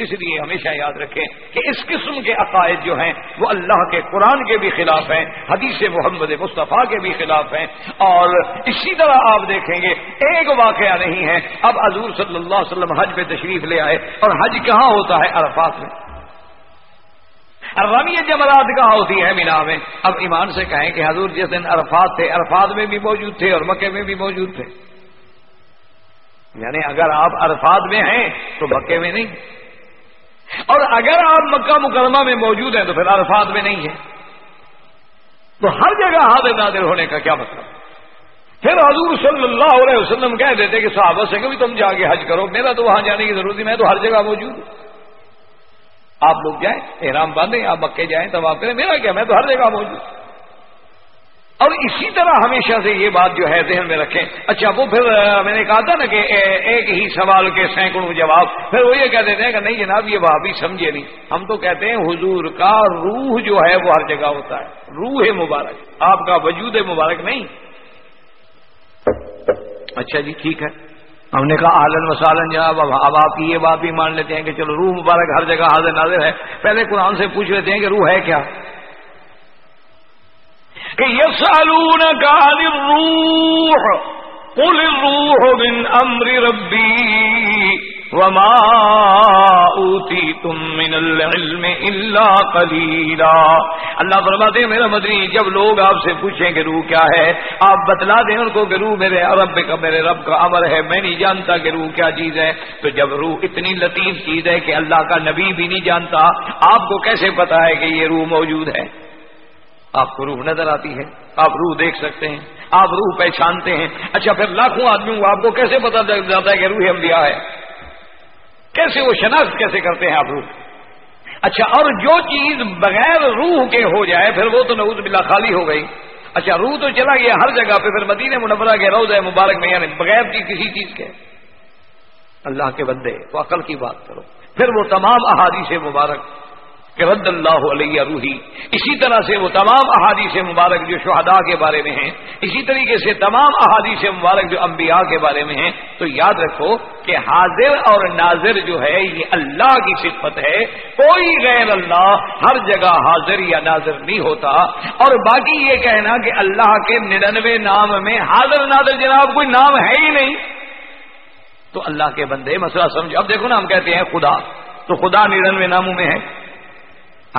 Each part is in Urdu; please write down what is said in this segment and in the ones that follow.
اس لیے ہمیشہ یاد رکھیں کہ اس قسم کے عقائد جو ہیں وہ اللہ کے قرآن کے بھی خلاف ہیں، حدیث محمد مصطفیٰ کے بھی خلاف ہیں۔ اور اسی طرح آپ دیکھیں گے، ایک واقعہ نہیں ہے۔ اب حضور صلی اللہ علیہ وسلم حج پہ تشریف لے آئے اور حج کہاں ہوتا ہے؟ عرفات میں۔ رمی جمرات کہاں ہوتی ہے؟ مینا میں۔ اب ایمان سے کہیں کہ حضور جس دن عرفات تھے، عرفات میں بھی موجود تھے اور مکے میں بھی موجود تھے۔ یعنی اگر آپ عرفات میں ہیں تو مکے میں نہیں۔ اور اگر آپ مکہ مکرمہ میں موجود ہیں تو پھر عرفات میں نہیں ہے تو ہر جگہ حاضر نادر ہونے کا کیا مطلب؟ پھر حضور صلی اللہ علیہ وسلم کہہ دیتے کہ صحابہ سے کبھی تم جا کے حج کرو، میرا تو وہاں جانے کی ضرورت نہیں، میں تو ہر جگہ موجود ہوں۔ آپ لوگ جائیں، احرام باندھیں، آپ مکے جائیں، تب آپ کریں میرا کیا، میں تو ہر جگہ موجود اور اسی طرح ہمیشہ سے یہ بات جو ہے ذہن میں رکھیں۔ اچھا وہ پھر میں نے کہا تھا نا کہ ایک ہی سوال کے سینکڑوں جواب۔ پھر وہ یہ کہہ دیتے ہیں کہ نہیں جناب، یہ بات بھی سمجھے نہیں۔ ہم تو کہتے ہیں حضور کا روح جو ہے وہ ہر جگہ ہوتا ہے۔ روح مبارک، آپ کا وجود مبارک نہیں۔ اچھا جی ٹھیک ہے۔ ہم نے کہا، آلن وسالن جناب، اب آپ کی یہ بات بھی مان لیتے ہیں کہ چلو روح مبارک ہر جگہ حاضر نازر ہے۔ پہلے قرآن سے پوچھ لیتے ہیں کہ روح ہے کیا؟ کہ یس سالون کا روح قل الروح من امر ربی وما اوتیتم من العلم الا قلیلا۔ اللہ فرماتے ہیں میرا مدنی، جب لوگ آپ سے پوچھیں کہ روح کیا ہے، آپ بتلا دیں ان کو کہ روح میرے رب کا، میرے رب کا امر ہے، میں نہیں جانتا کہ روح کیا چیز ہے۔ تو جب روح اتنی لطیف چیز ہے کہ اللہ کا نبی بھی نہیں جانتا، آپ کو کیسے پتا ہے کہ یہ روح موجود ہے؟ آپ کو روح نظر آتی ہے، آپ روح دیکھ سکتے ہیں، آپ روح پہچانتے ہیں۔ اچھا پھر لاکھوں آدمیوں کو آپ کو کیسے پتا جاتا ہے کہ روح انبیاء ہے؟ کیسے وہ شناخت کیسے کرتے ہیں آپ روح؟ اچھا اور جو چیز بغیر روح کے ہو جائے، پھر وہ تو نعوذ بلا خالی ہو گئی۔ اچھا روح تو چلا گیا ہر جگہ پہ، پھر مدینہ منورہ کے روز ہے مبارک میں یعنی بغیر کی کسی چیز کے۔ اللہ کے بندے تو عقل کی بات کرو۔ پھر وہ تمام احادیث مبارک۔ کہ رد اللہ علیہ روحی۔ اسی طرح سے وہ تمام احادیث مبارک جو شہداء کے بارے میں ہیں، اسی طریقے سے تمام احادیث مبارک جو انبیاء کے بارے میں ہیں، تو یاد رکھو کہ حاضر اور ناظر جو ہے، یہ اللہ کی صفت ہے۔ کوئی غیر اللہ ہر جگہ حاضر یا ناظر نہیں ہوتا۔ اور باقی یہ کہنا کہ اللہ کے ننانوے نام میں حاضر ناظر جناب کوئی نام ہے ہی نہیں۔ تو اللہ کے بندے مسئلہ سمجھو۔ اب دیکھو نا ہم کہتے ہیں خدا۔ تو خدا ننانوے ناموں میں ہے۔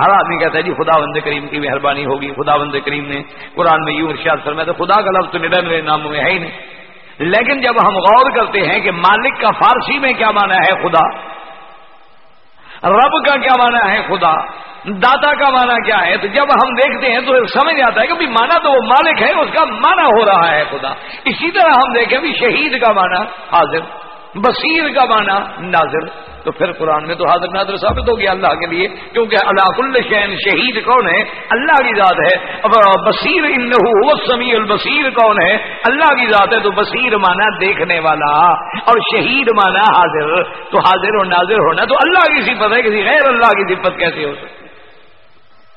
ہر آدمی کہتا ہے جی خدا بند کریم کی مہربانی ہوگی خدا بند کریم نے قرآن میں یوں ارشاد فرمایا تو خدا کا لفظ تو نرنوے ناموں میں ہے ہی نہیں۔ لیکن جب ہم غور کرتے ہیں کہ مالک کا فارسی میں کیا مانا ہے خدا، رب کا کیا مانا ہے خدا، داتا کا مانا کیا ہے، تو جب ہم دیکھتے ہیں تو سمجھ آتا ہے کہ مانا تو وہ مالک ہے، اس کا مانا ہو رہا ہے خدا۔ اسی طرح ہم دیکھیں بھی شہید کا مانا حاضر۔ بصیر کا مانا ناظر۔ تو پھر قرآن میں تو حاضر ناظر ثابت ہو گیا اللہ کے لیے، کیونکہ اللہ الشین شہید کون ہے؟ اللہ کی ذات ہے۔ بصیر سمیع البصیر کون ہے؟ اللہ کی ذات ہے تو بصیر مانا دیکھنے والا اور شہید مانا حاضر۔ تو حاضر اور ناظر ہونا تو اللہ کی صفت ہے، کسی غیر اللہ کی صفت کیسے ہو سکتی؟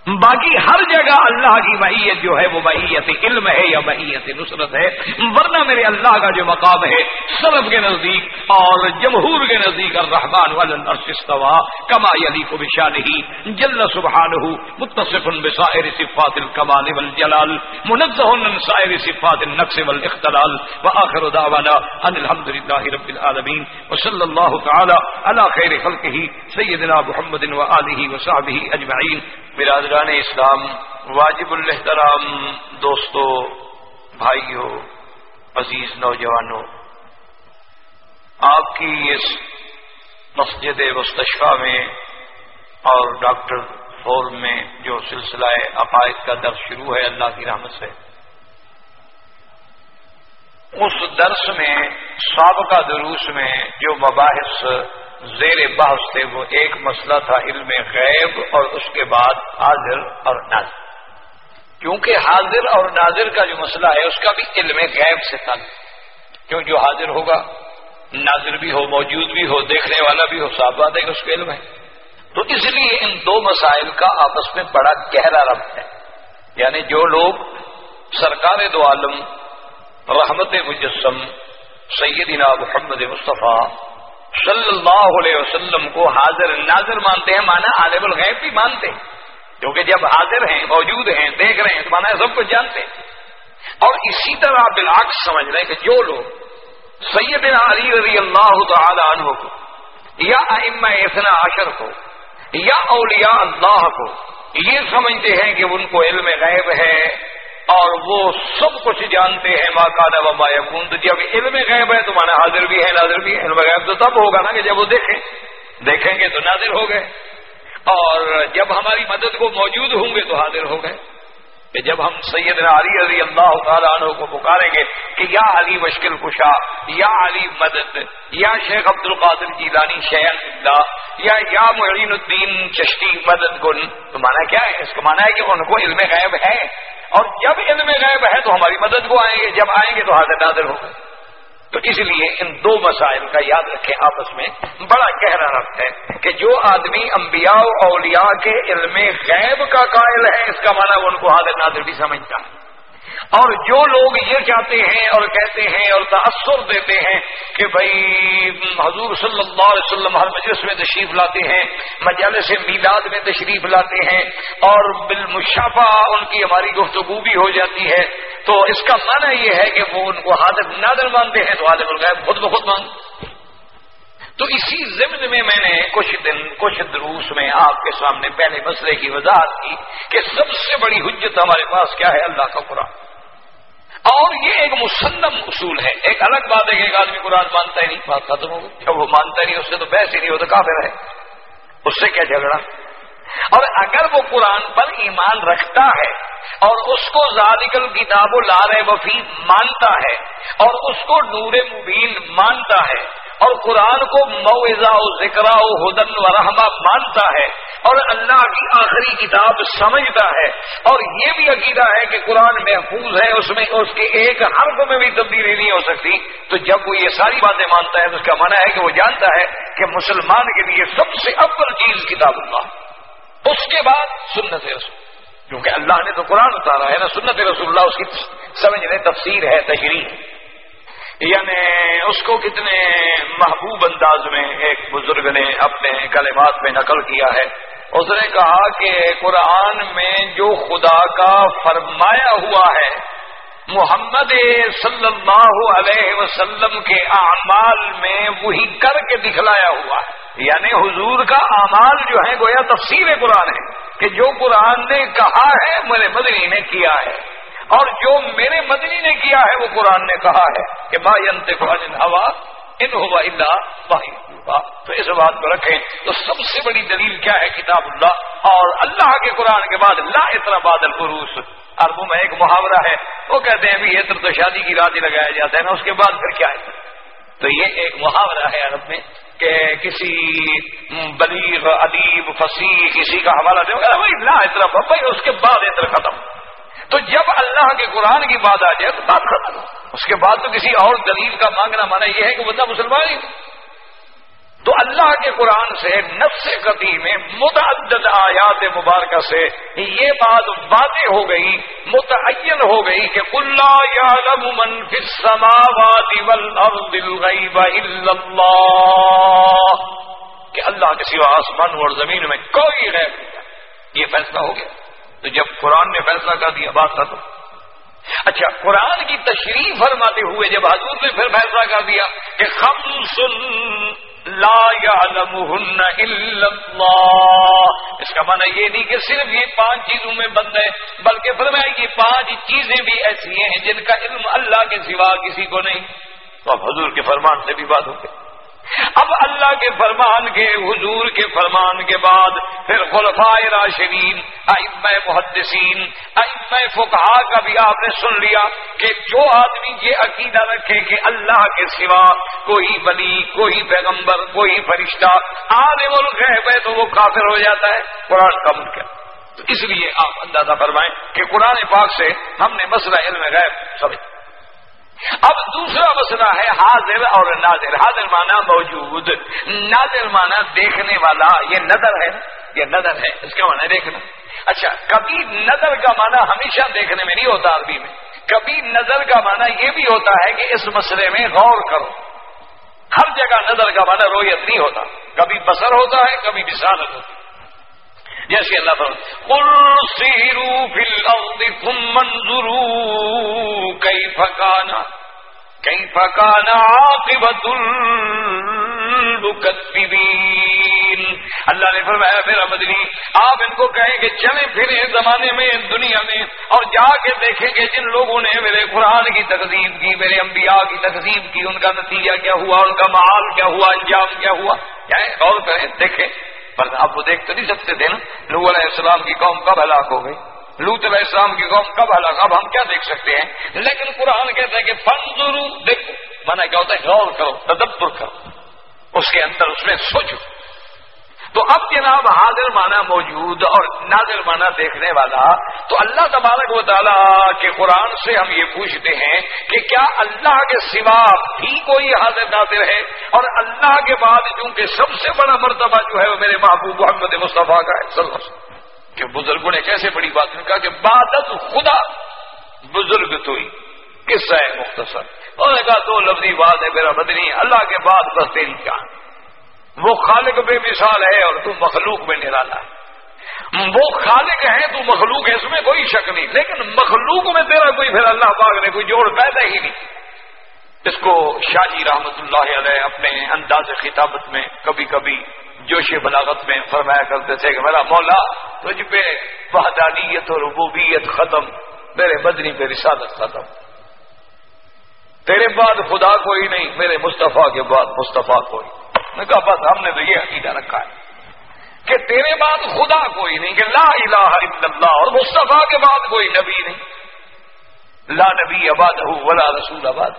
باقی ہر جگہ اللہ کی بحیت جو ہے وہ بحیت علم ہے یا بحیت نصرت ہے ورنہ میرے اللہ کا جو مقام ہے سرب کے نزدیک اور جمہور کے نزدیک الرحمان والستوا کما علی کو بشا نہیں جل سبحان ہو متصف بسائر صفات الکمال والجلال منزہ سائر صفات النقص والاختلال وآخر دعوانا ان الحمد للہ رب العالمین وصل اللہ تعالی علی خیر خلقہ سیدنا محمد وآلہ وصحبہ اجمعین برادر برادران اسلام، واجب الحترام دوستو بھائیوں عزیز نوجوانوں آپ کی اس مسجد مستشفہ میں اور ڈاکٹر فور میں جو سلسلہ عقائد کا درس شروع ہے، اللہ کی رحمت سے، اس درس میں، سابقہ دروس میں جو مباحث زیر بحث تھے وہ ایک مسئلہ تھا علم غیب اور اس کے بعد حاضر اور ناظر۔ کیونکہ حاضر اور ناظر کا جو مسئلہ ہے، اس کا بھی علم غیب سے تھا کیوں جو حاضر ہوگا، ناظر بھی ہو، موجود بھی ہو، دیکھنے والا بھی ہو صاف بات ہے کہ اس کے علم ہے۔ تو اس لیے ان دو مسائل کا آپس میں بڑا گہرا ربط ہے۔ یعنی جو لوگ سرکار دو عالم، رحمت مجسم، سیدنا محمد مصطفیٰ صلی اللہ علیہ وسلم کو حاضر ناظر مانتے ہیں مانا عالم الغیب بھی مانتے ہیں۔ کیونکہ جب حاضر ہیں، موجود ہیں، دیکھ رہے ہیں، تو مانا سب کچھ جانتے ہیں۔ اور اسی طرح بلاک سمجھ رہے ہیں کہ جو لوگ سیدنا علی رضی اللہ تعالی عنہ کو، یا ام اتنا عشر کو، یا اولیاء اللہ کو، یہ سمجھتے ہیں کہ ان کو علم غیب ہے۔ اور وہ سب کچھ جانتے ہیں ماں کا وبا یقون تو جی جب علم غیب ہے تو مانا حاضر بھی ہے، ناظر بھی ہے۔ علم غیب تو تب ہوگا نا کہ جب وہ دیکھیں۔ دیکھیں گے تو ناظر ہو گئے۔ اور جب ہماری مدد کو موجود ہوں گے تو حاضر ہو گئے۔ کہ جب ہم سید علی رضی اللہ تعالیٰ عنہ کو پکاریں گے کہ یا علی مشکل کشا، یا علی مدد، یا شیخ عبد القادر جیلانی شیخ اللہ، یا یا معین الدین چشتی مدد گن تو مانا کیا ہے؟ اس کا مانا ہے کہ ان کو علم غیب ہے۔ اور جب علم غائب ہے تو ہماری مدد کو آئیں گے، جب آئیں گے تو حاضر ناظر ہو تو اس لیے ان دو مسائل کا یاد رکھیں آپس میں۔ بڑا گہرا رکھ ہے کہ جو آدمی انبیاء و اولیاء کے علم غیب کا قائل ہے، اس کا معنی وہ ان کو حاضر ناظر بھی سمجھتا ہے۔ اور جو لوگ یہ چاہتے ہیں اور کہتے ہیں اور تأثر دیتے ہیں کہ بھائی، حضور صلی اللہ علیہ وسلم ہر مجلس میں تشریف لاتے ہیں، مجالس میلاد میں تشریف لاتے ہیں اور بالمشافہ ان کی ہماری گفتگو بھی ہو جاتی ہے۔ تو اس کا معنی یہ ہے کہ وہ ان کو حادث نادر مانتے ہیں تو حادث الغیب خود بخود مانتے تو اسی ضمن میں میں نے کچھ دن، کچھ دروس میں آپ کے سامنے پہلے مسئلے کی وضاحت کی کہ سب سے بڑی حجت ہمارے پاس کیا ہے؟ اللہ کا قرآن۔ اور یہ ایک مسلم اصول ہے۔ ایک الگ بات ہے کہ ایک آدمی قرآن مانتا ہی نہیں، بات ختم ہو گئی۔ جب وہ مانتا ہی نہیں، اس سے تو بحث ہی نہیں ہوتا کافر ہے۔ اس سے کیا جھگڑا؟ اور اگر وہ قرآن پر ایمان رکھتا ہے اور اس کو زادکل کتاب و لار وفی مانتا ہے اور اس کو نور مبین مانتا ہے اور قرآن کو موزا و ذکر و ہدن و رحمہ مانتا ہے اور اللہ کی آخری کتاب سمجھتا ہے اور یہ بھی عقیدہ ہے کہ قرآن محفوظ ہے، اس میں اس کے ایک حرف میں بھی تبدیلی نہیں ہو سکتی۔ تو جب وہ یہ ساری باتیں مانتا ہے تو اس کا منع ہے کہ وہ جانتا ہے کہ مسلمان کے لیے سب سے اول چیز کتاب اللہ۔ اس کے بعد سنت رسول۔ کیونکہ اللہ نے تو قرآن اتارا ہے نا، سنت رسول اللہ، اس کی سمجھ تفسیر ہے، تشریح۔ ہے یعنی اس کو کتنے محبوب انداز میں ایک بزرگ نے اپنے کلمات میں نقل کیا ہے۔ اس نے کہا کہ قرآن میں جو خدا کا فرمایا ہوا ہے، محمد صلی اللہ علیہ وسلم کے اعمال میں وہی کر کے دکھلایا ہوا ہے۔ یعنی حضور کا اعمال جو ہے گویا تفسیر قرآن ہے کہ جو قرآن نے کہا ہے میرے مدنی نے کیا ہے۔ اور جو میرے مدنی نے کیا ہے وہ قرآن نے کہا ہے کہ ما ہوا ان ہوا اللہ تو اس بات کو رکھیں تو سب سے بڑی دلیل کیا ہے کتاب اللہ اور اللہ کے قرآن کے بعد لا اتنا بادل قروس اربوں میں ایک محاورہ ہے، وہ کہتے ہیں بھی عطر تو شادی کی رات ہی لگایا جاتا ہے نا، اس کے بعد پھر کیا ہے؟ تو یہ ایک محاورہ ہے عرب میں کہ کسی بلیغ، ادیب، فصیح، کسی کا حوالہ دے گا بھائی لا اتنا بھائی اس کے بعد اتنا ختم۔ تو جب اللہ کے قرآن کی بات آ جائے تو بات ختم اس کے بعد تو کسی اور دلیل کا مانگنا مانا یہ ہے کہ بندہ مسلمان ہی تو اللہ کے قرآن سے، نفس قطعی میں، متعدد آیات مبارکہ سے یہ بات واضح ہو گئی، متعین ہو گئی کہ اللہ من فی السماوات والارض الغیب الا اللہ۔ کہ اللہ کے سوا آسمان اور زمین میں کوئی غیب نہیں یہ فیصلہ ہو گیا۔ تو جب قرآن نے فیصلہ کر دیا، بات ختم۔ اچھا قرآن کی تشریح فرماتے ہوئے جب حضور نے پھر فیصلہ کر دیا کہ خم لا اس کا معنی یہ نہیں کہ صرف یہ پانچ چیزوں میں بند ہے، بلکہ فرمایا یہ پانچ چیزیں بھی ایسی ہیں جن کا علم اللہ کے سوا کسی کو نہیں۔ تو اب حضور کے فرمان سے بھی بات ہو گئی۔ اب اللہ کے فرمان کے، حضور کے فرمان کے بعد پھر خلفائے راشدین ام محدثین ام فقہا کا بھی آپ نے سن لیا کہ جو آدمی یہ عقیدہ رکھے کہ اللہ کے سوا کوئی بلی کوئی پیغمبر، کوئی فرشتہ آنے ملک ہے تو وہ کافر ہو جاتا ہے۔ قرآن کا ملک ہے۔ تو اس لیے آپ اندازہ فرمائیں کہ قرآن پاک سے ہم نے مسئلہ علم غیب سمجھ اب دوسرا مسئلہ ہے حاضر اور نازر حاضر مانا موجود نازر مانا دیکھنے والا۔ یہ نظر ہے، یہ نظر ہے، اس کا مانا دیکھنا۔ اچھا کبھی نظر کا مانا ہمیشہ دیکھنے میں نہیں ہوتا عربی میں۔ کبھی نظر کا مانا یہ بھی ہوتا ہے کہ اس مسئلے میں غور کرو۔ ہر جگہ نظر کا مانا رویت نہیں ہوتا۔ کبھی بسر ہوتا ہے، کبھی بسانت ہوتی ہے۔ جیسے اللہ تم کئی پھکانا کئی پھکانا عاقبت اللہ نے فرمایا میرا مدنی، آپ ان کو کہیں کہ چلیں پھریں زمانے میں دنیا میں، اور جا کے دیکھیں کہ جن لوگوں نے میرے قرآن کی تقسیم کی، میرے انبیاء کی تقسیم کی، ان کا نتیجہ کیا ہوا، ان کا محال کیا ہوا، انجام کیا ہوا۔ کیا غور کریں، دیکھیں۔ پر آپ وہ دیکھ تو نہیں سکتے تھے نا۔ لو علیہ السلام کی قوم کب ہلاک ہو گئی۔ لوت علیہ السلام کی قوم کب ہلاک اب ہم کیا دیکھ سکتے ہیں؟ لیکن قرآن کہتے ہیں کہ فن دیکھو۔ منع کیا ہوتا ہے؟ غور کرو، تدبر کرو۔ اس کے اندر اس میں سوچو۔ تو اب جناب حاضر مانا موجود اور ناظر مانا دیکھنے والا تو اللہ تبارک و تعالیٰ کے قرآن سے ہم یہ پوچھتے ہیں کہ کیا اللہ کے سوا بھی کوئی حاضر ناظر ہے؟ اور اللہ کے بعد چونکہ سب سے بڑا مرتبہ جو ہے وہ میرے محبوب محمد مصطفیٰ کا ہے کہ بزرگوں نے کیسے بڑی بات کہا؟ کہ بادت خدا بزرگ تو ہی، قصہ ہے مختصر۔ انہوں نے کہا دو لفظی بات ہے، میرا بدنی اللہ کے بعد بس تیری کیا وہ خالق بے مثال ہے اور تو مخلوق میں نرالا ہے۔ وہ خالق ہے، تو مخلوق ہے، اس میں کوئی شک نہیں۔ لیکن مخلوق میں تیرا کوئی پھر اللہ پاک نے کوئی جوڑ پیدا ہی نہیں۔ اس کو شاہ جی رحمت اللہ علیہ اپنے انداز خطابت میں کبھی کبھی جوش بلاغت میں فرمایا کرتے تھے کہ میرا مولا، تجھ پہ وحدانیت اور ربوبیت ختم، میرے بدنی پہ رسالت ختم۔ تیرے بعد خدا کوئی نہیں، میرے مصطفیٰ کے بعد مصطفیٰ کوئی۔ میں کہا، بس ہم نے تو یہ عقیدہ رکھا ہے کہ تیرے بعد خدا کوئی نہیں، کہ لا الہ الا اللہ اور مصطفیٰ کے بعد کوئی نبی نہیں۔ لا نبی آباد ہو ولا رسول آباد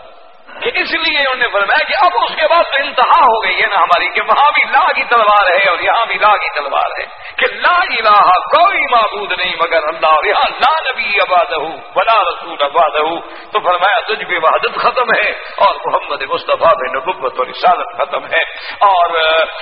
کہ اس لیے انہوں نے فرمایا کہ اب اس کے بعد تو انتہا ہو گئی ہے نا ہماری کہ وہاں بھی لا کی تلوار ہے اور یہاں بھی لا کی تلوار ہے کہ لا الہ کوئی معبود نہیں مگر اللہ اور یہاں لا نبی آباد ہو بلا رسول آباد ہو تو فرمایا تجھ بھی وحدت ختم ہے اور محمد مصطفیٰ بے نبت اور رسالت ختم ہے۔ اور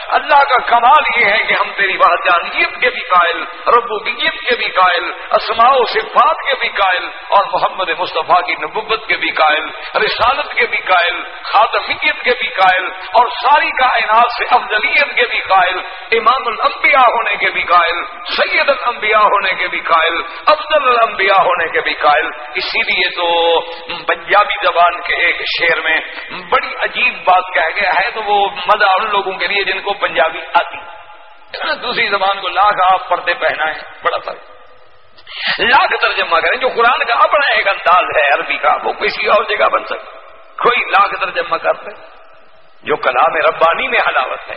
اللہ کا کمال یہ ہے کہ ہم تیری وحدانیت کے بھی قائل، ربوبیت کے بھی قائل، اسماء و صفات کے بھی قائل اور محمد مصطفیٰ کی نبوت کے بھی قائل، رسالت کے بھی قائل خاتمیت کے بھی قائل اور ساری کائنات سے افضلیت کے بھی قائل، امام الانبیاء ہونے کے بھی قائل، سید الانبیاء ہونے کے بھی قائل، افضل الانبیاء ہونے کے بھی قائل۔ اسی لیے تو پنجابی زبان کے ایک شعر میں بڑی عجیب بات کہہ گیا ہے، تو وہ مزہ ان لوگوں کے لیے جن کو پنجابی آتی۔ دوسری زبان کو لاکھ آپ پردے پہنا ہے بڑا فرق۔ لاکھ ترجمہ کریں، جو قرآن کا اپنا ایک انداز ہے، عربی کا، وہ کسی اور جگہ بن سکتا۔ کوئی لاکھ ترجمہ کرتے جو کلام ربانی میں حلاوت ہے،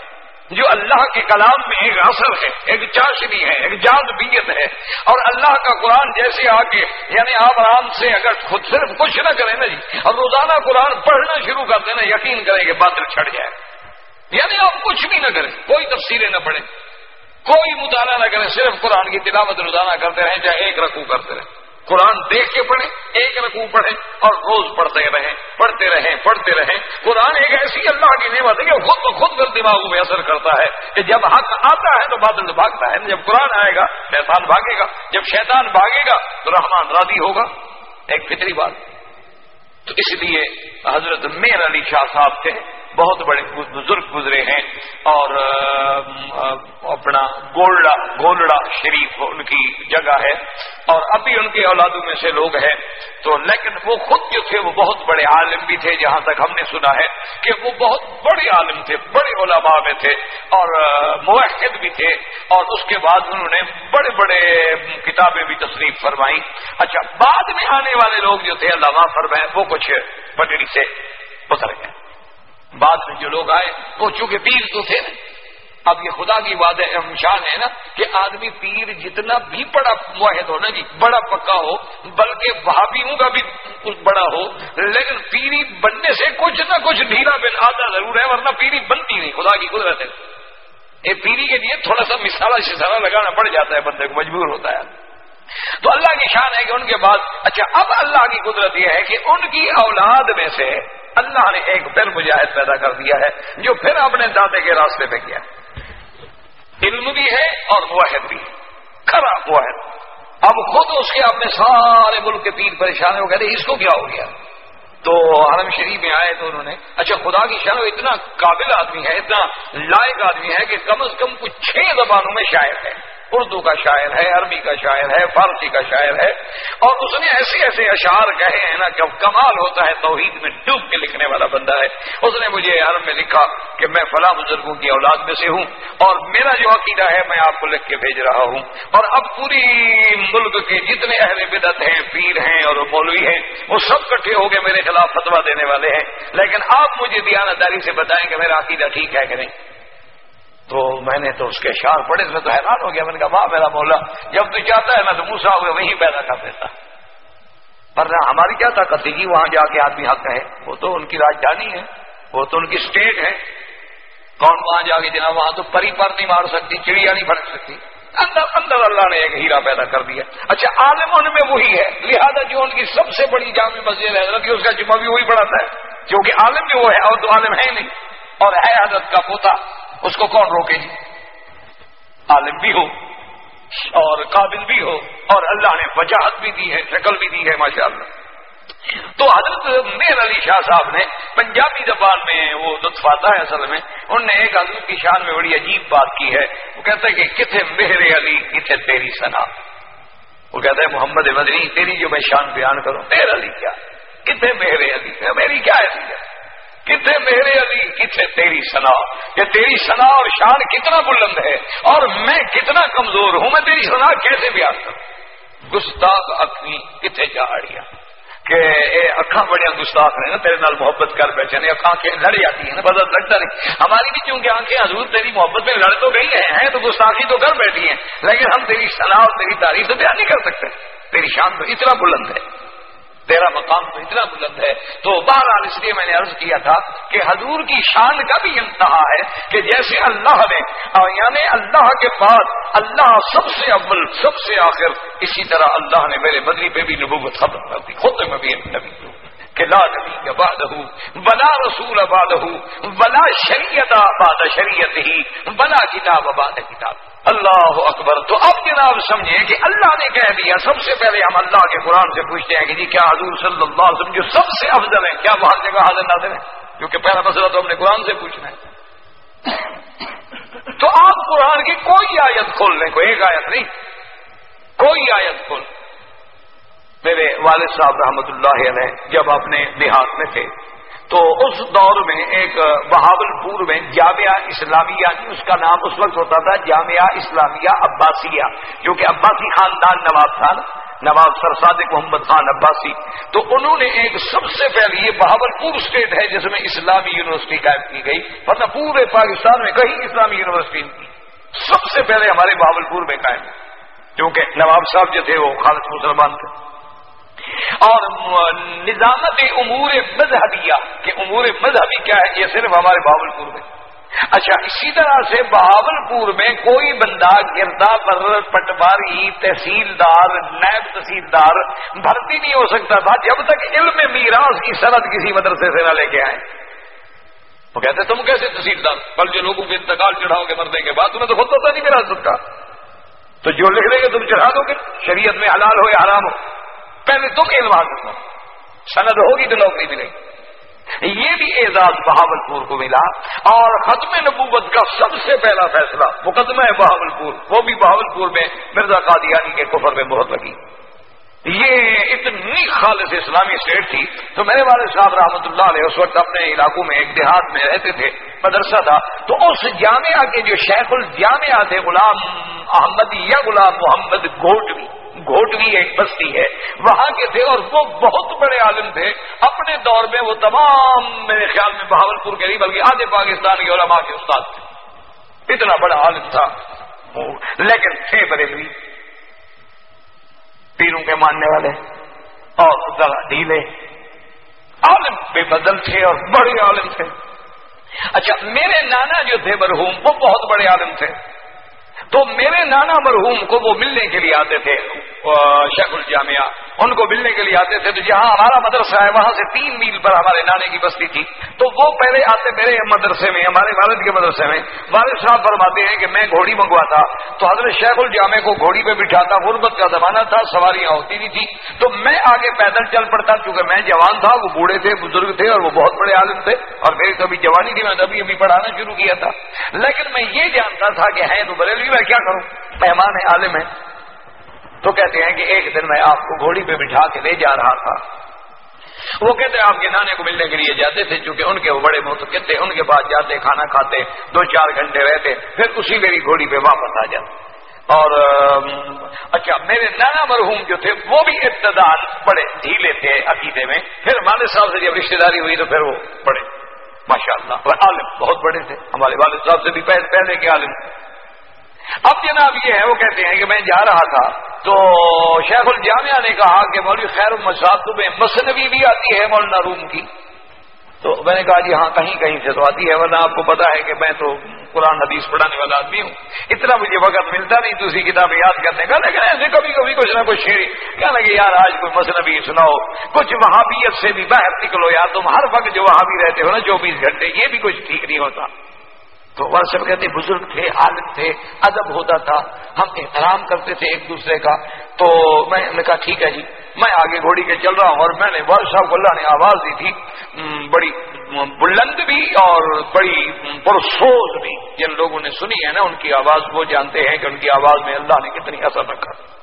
جو اللہ کے کلام میں ایک اثر ہے، ایک چاشنی ہے، ایک جادبیت ہے، اور اللہ کا قرآن جیسے آ کے یعنی آپ آرام سے اگر خود صرف کچھ نہ کریں نا جی اور روزانہ قرآن پڑھنا شروع کر دیں نا، یقین کریں کہ بادل چھڑ جائے یعنی آپ کچھ بھی نہ کریں، کوئی تفصیلیں نہ پڑھیں۔ کوئی مطالعہ نہ کریں، صرف قرآن کی تلاوت روزانہ کرتے رہیں، چاہے ایک رقو کرتے رہیں۔ قرآن دیکھ کے پڑھیں، ایک رقو پڑھیں اور روز پڑھتے رہیں پڑھتے رہیں پڑھتے رہیں۔ قرآن ایک ایسی اللہ کی نعمت ہے کہ خود بخود کر دماغوں میں اثر کرتا ہے کہ جب حق آتا ہے تو بادل بھاگتا ہے۔ جب قرآن آئے گا، شیطان بھاگے گا۔ جب شیطان بھاگے گا تو رحمان راضی ہوگا۔ ایک فطری بات۔ تو اس لیے حضرت میر علی شاہ صاحب تھے۔ بہت بڑے بزرگ گزرے ہیں اور اپنا گولڈا گولڈا شریف ان کی جگہ ہے اور ابھی ان کے اولادوں میں سے لوگ ہیں۔ تو لیکن وہ خود جو تھے وہ بہت بڑے عالم بھی تھے، جہاں تک ہم نے سنا ہے کہ وہ بہت بڑے عالم تھے، بڑے علماء میں تھے اور موحد بھی تھے اور اس کے بعد انہوں نے بڑے بڑے کتابیں بھی تصریف فرمائی اچھا بعد میں آنے والے لوگ جو تھے علامہ فرمائے وہ کچھ پٹڑی سے گزر گئے۔ بعد میں جو لوگ آئے، وہ چونکہ پیر تو تھے نا، اب یہ خدا کی بات شان ہے نا کہ آدمی پیر جتنا بھی بڑا معاہد ہو نا جی بڑا پکا ہو، بلکہ بھابھیوں کا بھی کچھ بڑا ہو، لیکن پیری بننے سے کچھ نہ کچھ ڈھیلا بن آتا ضرور ہے، ورنہ پیری بنتی نہیں، خدا کی قدرت ہے۔ یہ پیری کے لیے تھوڑا سا مثالہ شسالہ لگانا پڑ جاتا ہے، بندے کو مجبور ہوتا ہے۔ تو اللہ کی شان ہے کہ ان کے بعد اچھا اب اللہ کی قدرت یہ ہے کہ ان کی اولاد میں سے اللہ نے ایک پھر مجاہد پیدا کر دیا ہے، جو پھر اپنے دادے کے راستے پہ کیا علم بھی ہے اور واحد بھی کھڑا واحد۔ اب خود اس کے اپنے سارے ملک کے تین پریشان ہو گئے اس کو کیا ہو گیا؟ تو حرم شریف میں آئے تو انہوں نے اچھا خدا کی شان اتنا قابل آدمی ہے، اتنا لائق آدمی ہے کہ کم از کم کچھ چھ زبانوں میں شاعر ہے۔ اردو کا شاعر ہے، عربی کا شاعر ہے، فارسی کا شاعر ہے۔ اور اس نے ایسے ایسے اشعار کہے ہیں نا کہ کمال ہوتا ہے توحید میں ڈوب کے لکھنے والا بندہ ہے۔ اس نے مجھے عرب میں لکھا کہ میں فلاں بزرگوں کی اولاد میں سے ہوں اور میرا جو عقیدہ ہے، میں آپ کو لکھ کے بھیج رہا ہوں۔ اور اب پوری ملک کے جتنے اہل بدت ہیں، پیر ہیں اور مولوی ہیں، وہ سب کٹھے ہو کے میرے خلاف فتوا دینے والے ہیں۔ لیکن آپ مجھے دیانتداری سے بتائیں کہ میرا عقیدہ ٹھیک ہے کہ نہیں۔ تو میں نے تو اس کے اشار پڑے میں تو حیران ہو گیا۔ میں نے کہا، واہ، میرا مولا، جب تو چاہتا ہے، میں تو موسا ہوئے وہیں پیدا کر دیتا۔ پر ہماری کیا طاقت تھی جی؟ وہاں جا کے آدمی حق ہے وہ تو ان کی راجدھانی ہے، وہ تو ان کی اسٹیٹ ہے۔ کون وہاں جا کے جناب، وہاں تو پری پر نہیں مار سکتی، چڑیا نہیں بھڑک سکتی۔ اندر اندر اللہ نے ایک ہیرا پیدا کر دیا۔ اچھا عالم ان میں وہی ہے۔ لہذا جو ان کی سب سے بڑی جامع مسجد ہے، حضرت اس کا جمعہ بھی وہی پڑھاتا ہے۔ کیونکہ عالم جو وہ ہے، اور تو عالم ہے نہیں۔ اور ہے حضرت کا پوتا۔ اس کو کون روکے جی؟ عالم بھی ہو اور قابل بھی ہو اور اللہ نے وجاہت بھی دی ہے، شکل بھی دی ہے ماشاء اللہ تو حضرت میر علی شاہ صاحب نے پنجابی زبان میں وہ لطف آتا ہے اصل میں، انہوں نے ایک حضرت کی شان میں بڑی عجیب بات کی ہے۔ وہ کہتا ہے کہ کتنے مہر علی کتنے تیری سنا وہ کہتا ہے محمد مدنی، تیری جو میں شان بیان کروں، میر علی کیا؟ کتنے مہر علی؟ میری کیا ہے کتنے میرے علی کتنے تیری سنا یہ تیری سنا اور شان کتنا بلند ہے؟ اور میں کتنا کمزور ہوں؟ میں تیری سنا کیسے بیان کروں؟ گستاخ اکنی کتنے چاڑیا کہ اکھا بڑے گستاخ نے نا تیرے نال محبت کر بیٹھے نے آنکھیں لڑ جاتی ہیں نا بدل لڑتا نہیں۔ ہماری بھی کیونکہ آنکھیں، حضور تیری محبت میں لڑ تو گئی ہیں تو گستاخی تو کر بیٹھی ہیں، لیکن ہم تیری صلاح اور تیری تعریف تو بیان نہیں کر سکتے۔ تیری شان تو اتنا بلند ہے۔ تیرا مقام تو اتنا بلند ہے تو بہرحال اس لیے میں نے عرض کیا تھا کہ حضور کی شان کا بھی انتہا ہے کہ جیسے اللہ نے یعنی اللہ کے بعد اللہ سب سے اول، سب سے آخر، اسی طرح اللہ نے میرے بدری پہ بھی نبوت ختم کر دی، خود میں بھی نبی کہ لا نبی باد بلا رسول آباد بلا شریعت آباد شریعت ہی بلا کتاب آباد کتاب۔ اللہ اکبر، تو اب جناب سمجھیں کہ اللہ نے کہہ دیا، سب سے پہلے ہم اللہ کے قرآن سے پوچھتے ہیں کہ جی کیا حضور صلی اللہ علیہ وسلم جو سب سے افضل ہے کیا بہت جگہ حاضر ناظر ہے کیونکہ پہلا مسئلہ تو ہم نے قرآن سے پوچھنا ہے۔ تو آپ قرآن کی کوئی آیت کھول لیں، کوئی ایک آیت نہیں، کوئی آیت کھول۔ میرے والد صاحب رحمت اللہ علیہ جب اپنے دیہات میں تھے، تو اس دور میں ایک بہاول پور میں جامعہ اسلامیہ، اس کا نام اس وقت ہوتا تھا جامعہ اسلامیہ عباسیہ کیونکہ عباسی خاندان نواب تھا، نواب سر صادق محمد خان عباسی۔ تو انہوں نے ایک سب سے پہلے یہ بہاول پور اسٹیٹ ہے، جس میں اسلامی یونیورسٹی قائم کی گئی۔ ورنہ پورے پاکستان میں کہیں اسلامی یونیورسٹی نہیں۔ سب سے پہلے ہمارے بہاول پور میں قائم، کیونکہ نواب صاحب جو تھے وہ خالص مسلمان تھے۔ اور نظامت امور مذہبیہ، کہ امور مذہبی کیا ہے، یہ صرف ہمارے بہاول پور میں۔ اچھا اسی طرح سے بہاول پور میں کوئی بندہ گردا پر پٹواری، تحصیلدار نیب تحصیلدار بھرتی نہیں ہو سکتا تھا جب تک علم میراث کی سرحد کسی مدرسے سے نہ لے کے آئے۔ وہ کہتے، تم کیسے تحصیلدار؟ کل جو لوگوں کے انتقال چڑھاؤ گے مرنے کے بعد تمہیں تو خود پتا نہیں میرا کا۔ تو جو لکھ دیں گے، تم چڑھا دو گے۔ شریعت میں حلال ہو یا حرام ہو؟ پہلے تم علم حاصل کرو سند ہوگی تو نوکری ملے گی یہ بھی اعزاز بہاول پور کو ملا اور ختم نبوت کا سب سے پہلا فیصلہ مقدمہ ہے بہاول پور وہ بھی بہاول پور میں مرزا قادیانی کے کفر میں بہت لگی۔ یہ اتنی خالص اسلامی اسٹیٹ تھی۔ تو میرے والد صاحب رحمۃ اللہ علیہ اس وقت اپنے علاقوں میں ایک دیہات میں رہتے تھے، مدرسہ تھا۔ تو اس جامعہ کے جو شیخ الجامعہ تھے، غلام احمد یا غلام محمد گھوٹوی گھوٹوی ایک بستی ہے۔ وہاں کے تھے اور وہ بہت بڑے عالم تھے۔ اپنے دور میں وہ تمام میرے خیال میں بہاول پور کے نہیں، بلکہ آدھے پاکستان کے علماء کے استاد تھے۔ اتنا بڑا عالم تھا لیکن تھے بڑے پیروں کے ماننے والے اور ذرا ڈھیلے۔ عالم بے بدل تھے اور بڑے عالم تھے۔ اچھا میرے نانا جو تھے مرحوم، وہ بہت بڑے عالم تھے۔ تو میرے نانا مرحوم کو وہ ملنے کے لیے آتے تھے شیخ الجامعہ۔ ان کو ملنے کے لیے آتے تھے تو جہاں ہمارا مدرسہ ہے، وہاں سے تین میل پر ہمارے نانے کی بستی تھی۔ تو وہ پہلے آتے میرے مدرسے میں، ہمارے والد کے مدرسے میں۔ والد صاحب فرماتے ہیں کہ میں گھوڑی منگواتا تو حضرت شیخ الجامع کو گھوڑی پہ بٹھاتا، غربت کا زمانہ تھا، سواریاں ہوتی نہیں تھی تو میں آگے پیدل چل پڑتا کیونکہ میں جوان تھا، وہ بوڑھے تھے، بزرگ تھے اور وہ بہت بڑے عالم تھے۔ اور میری تو ابھی جوانی تھی، میں ابھی ابھی پڑھانا شروع کیا تھا۔ لیکن میں یہ جانتا تھا کہ ہے تو بریلوی میں کیا کروں؟ مہمان ہے عالم ہے تو کہتے ہیں کہ ایک دن میں آپ کو گھوڑی پہ بٹھا کے لے جا رہا تھا۔ وہ کہتے ہیں آپ کے نانے کو ملنے کے لیے جاتے تھے، چونکہ ان کے وہ بڑے متقد تھے ان کے پاس جاتے، کھانا کھاتے، دو چار گھنٹے رہتے، پھر اسی میری گھوڑی پہ واپس آ جاتے۔ اور اچھا میرے نانا مرحوم جو تھے، وہ بھی ابتدار بڑے ڈھیلے تھے عقیدے میں۔ پھر والد صاحب سے جب رشتے داری ہوئی تو پھر وہ بڑے ماشاء اللہ عالم بہت بڑے تھے۔ ہمارے والد صاحب سے بھی پہلے کے عالم۔ اب جناب یہ ہے، وہ کہتے ہیں کہ میں جا رہا تھا تو شیخ الجامعہ نے کہا کہ مولوی خیر المساد میں مصنوی بھی آتی ہے مولانا روم کی۔ تو میں نے کہا جی ہاں کہیں کہیں سے تو آتی ہے، ورنہ آپ کو پتا ہے کہ میں تو قرآن، حدیث پڑھانے والا آدمی ہوں۔ اتنا مجھے وقت ملتا نہیں، دوسری کتاب یاد کرنے کا، لیکن ایسے کبھی کبھی کچھ نہ کچھ شیر کیا لگے، یار، آج کوئی مصنوعی سناؤ۔ کچھ وہابیت سے بھی باہر نکلو یا تم ہر وقت جو وہاں بھی رہتے ہو نا، چوبیس گھنٹے، یہ بھی کچھ ٹھیک نہیں ہوتا۔ تو وہ سب کہتے بزرگ تھے، عالم تھے، ادب ہوتا تھا۔ ہم احترام کرتے تھے ایک دوسرے کا۔ تو میں نے کہا ٹھیک ہے جی میں آگے گھوڑی کے چل رہا ہوں۔ اور میں نے صاحب کو اللہ نے آواز دی تھی۔ بڑی بلند بھی اور بڑی پرسوز بھی۔ جن لوگوں نے سنی ہے نا، ان کی آواز وہ جانتے ہیں کہ ان کی آواز میں اللہ نے کتنی اثر رکھا۔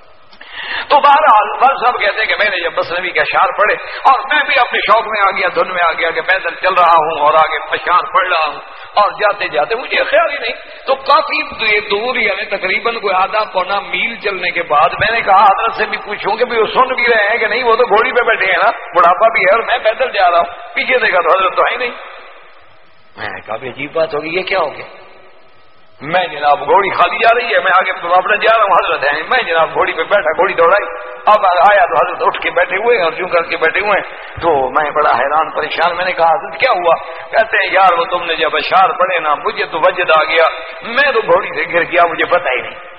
تو بہرحال بس صاحب کہتے ہیں کہ میں نے جب بسنوی کے اشار پڑھے اور میں بھی اپنے شوق میں آ گیا، دھن میں آ گیا کہ پیدل چل رہا ہوں اور آگے اشار پڑھ رہا ہوں اور جاتے جاتے مجھے خیال ہی نہیں۔ تو کافی دور یعنی تقریباً کوئی آدھا پونا میل چلنے کے بعد میں نے کہا، حضرت سے بھی پوچھوں کہ وہ سن بھی رہے ہیں کہ نہیں؟ وہ تو گھوڑی پہ بیٹھے ہیں نا۔ بڑھاپا بھی ہے اور میں پیدل جا رہا ہوں۔ پیچھے دیکھا تو حضرت تو ہے نہیں۔ میں نے عجیب بات ہوگی، یہ کیا ہو گیا؟ میں جناب گھوڑی خالی جا رہی ہے، میں آگے اپنا جا رہا ہوں، حضرت ہے میں جناب گھوڑی پہ بیٹھا، گھوڑی دوڑائی۔ اب آیا تو حضرت اٹھ کے بیٹھے ہوئے اور جو کر کے بیٹھے ہوئے تو میں بڑا حیران، پریشان، میں نے کہا، حضرت، کیا ہوا؟ کہتے ہیں، یار، وہ تم نے جب اشار پڑے نا، مجھے تو وجد آ گیا۔ میں تو گھوڑی سے گر گیا، مجھے پتا ہی نہیں۔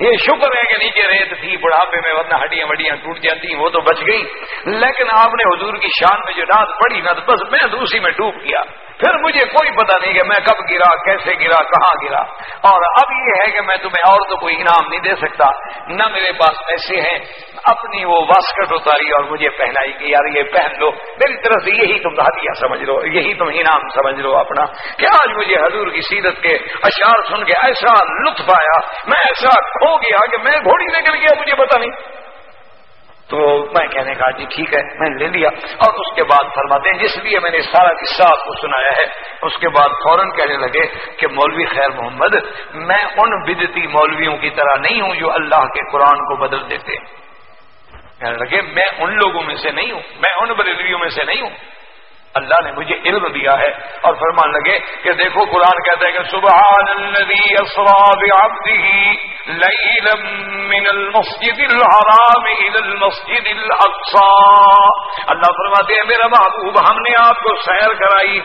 یہ شکر ہے کہ نیچے ریت تھی، بڑھاپے میں ورنہ ہڈیاں وڈیاں ٹوٹ جاتی وہ تو بچ گئی۔ لیکن آپ نے حضور کی شان میں جو رات پڑی نا، تو بس میں تو اسی میں ڈوب گیا۔ پھر مجھے کوئی پتہ نہیں کہ میں کب گرا، کیسے گرا، کہاں گرا۔ اور اب یہ ہے کہ میں تمہیں اور تو کوئی انعام نہیں دے سکتا۔ نہ میرے پاس پیسے ہیں، اپنی وہ واسکٹ اتاری اور مجھے پہنائی کہ یار یہ پہن لو۔ میری طرف سے یہی تم ہدیہ سمجھ لو، یہی تم انعام سمجھ لو اپنا کہ آج مجھے حضور کی سیرت کے اشعار سن کے ایسا لطف آیا، میں ایسا کھو گیا کہ میں گھوڑی نکل گیا، مجھے پتا نہیں۔ تو میں کہنے کا جی ٹھیک ہے، میں نے لے لیا۔ اور اس کے بعد فرماتے ہیں، جس لیے میں نے سارا قصہ آپ کو سنایا ہے۔ اس کے بعد فوراً کہنے لگے کہ مولوی خیر محمد، میں ان بدتی مولویوں کی طرح نہیں ہوں جو اللہ کے قرآن کو بدل دیتے۔ ہیں کہنے لگے، میں ان لوگوں میں سے نہیں ہوں، میں ان بریلویوں میں سے نہیں ہوں۔ اللہ نے مجھے علم دیا ہے اور فرمان لگے کہ دیکھو قرآن کہتا ہے کہ سبحان الذي اسرا بعبده ليلا من المسجد الحرام الى المسجد الاقصى اللہ فرماتے ہیں، میرا محبوب، ہم نے آپ کو سیر کرائی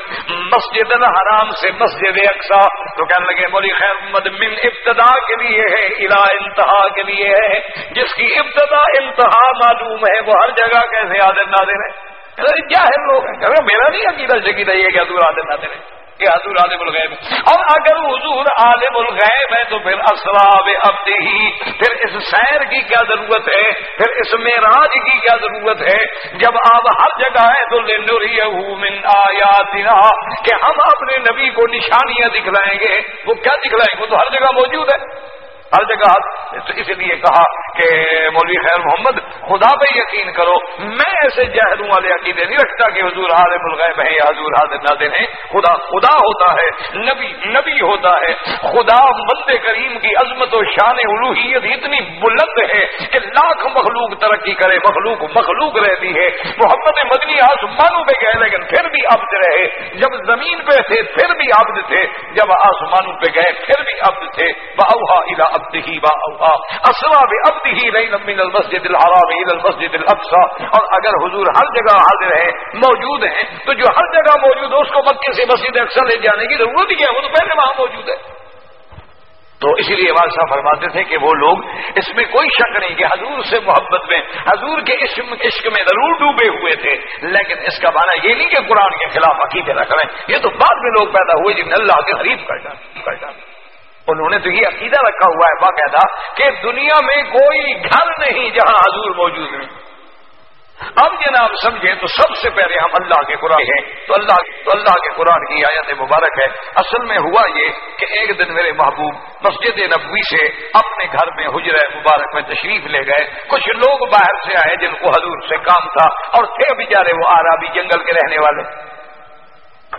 مسجد الحرام سے مسجد اقصا تو کہنے لگے، مولی خیر محمد، من ابتدا کے لیے ہے، الى انتہا کے لیے ہے۔ جس کی ابتدا انتہا معلوم ہے، وہ ہر جگہ کیسے عادت نادر ہے؟ کیا ہے لوگ؟ میرا نہیں عقیدہ شکیدہ یہ کہ حضور عادل نہ کہ حضور عالم الغیب اور اگر حضور عالم الغیب ہے تو پھر اسراب اب ہی، پھر اس سیر کی کیا ضرورت ہے؟ پھر اس معراج کی کیا ضرورت ہے؟ جب آپ ہر جگہ ہے تو لے من آیاتنا، کہ ہم اپنے نبی کو نشانیاں دکھلائیں گے۔ وہ کیا دکھلائیں گے؟ وہ تو ہر جگہ موجود ہے۔ ہر جگہ اس لیے کہا کہ مولوی خیر محمد، خدا پہ یقین کرو، میں ایسے جہدوں والے عقیدے نہیں رکھتا کہ حضور عالم الغیب ہے یا حضور حاضر نادر ہیں۔ خدا خدا ہوتا ہے، نبی نبی ہوتا ہے۔ خدا بند کریم کی عظمت و شان الوحیت اتنی بلند ہے کہ لاکھ مخلوق ترقی کرے، مخلوق مخلوق رہتی ہے۔ محمد مدنی آسمانوں پہ گئے، لیکن پھر بھی عبد رہے۔ جب زمین پہ تھے، پھر بھی عبد تھے۔ جب آسمانوں پہ گئے، پھر بھی عبد تھے۔ بہا عبده با اسوا بعبده ليلا من المسجد الحرام الى المسجد الاقصى اور اگر حضور ہر جگہ حاضر ہیں، موجود ہیں، تو جو ہر جگہ موجود ہے اس کو مکے سے مسجد اقصا لے جانے کی ضرورت ہی ہے؟ وہ تو پہلے وہاں موجود ہے۔ تو اسی لیے بادشاہ فرماتے تھے کہ وہ لوگ اس میں کوئی شک نہیں کہ حضور سے محبت میں، حضور کے عشق عشق میں ضرور ڈوبے ہوئے تھے۔ لیکن اس کا معنی یہ نہیں کہ قرآن کے خلاف عقیدے رکھ رہے ہیں۔ یہ تو بعد میں لوگ پیدا ہوئے جن نے اللہ کے حریف کر ڈالا انہوں نے تو یہ عقیدہ رکھا ہوا ہے باقاعدہ کہ دنیا میں کوئی گھر نہیں جہاں حضور موجود نہیں اب جناب سمجھیں تو سب سے پہلے ہم اللہ کے قرآن ہیں۔ تو اللہ تو اللہ کے قرآن کی آیت مبارک ہے۔ اصل میں ہوا یہ کہ ایک دن میرے محبوب مسجد نبوی سے اپنے گھر میں حجر مبارک میں تشریف لے گئے۔ کچھ لوگ باہر سے آئے جن کو حضور سے کام تھا اور تھے بیچارے وہ آرابی جنگل کے رہنے والے۔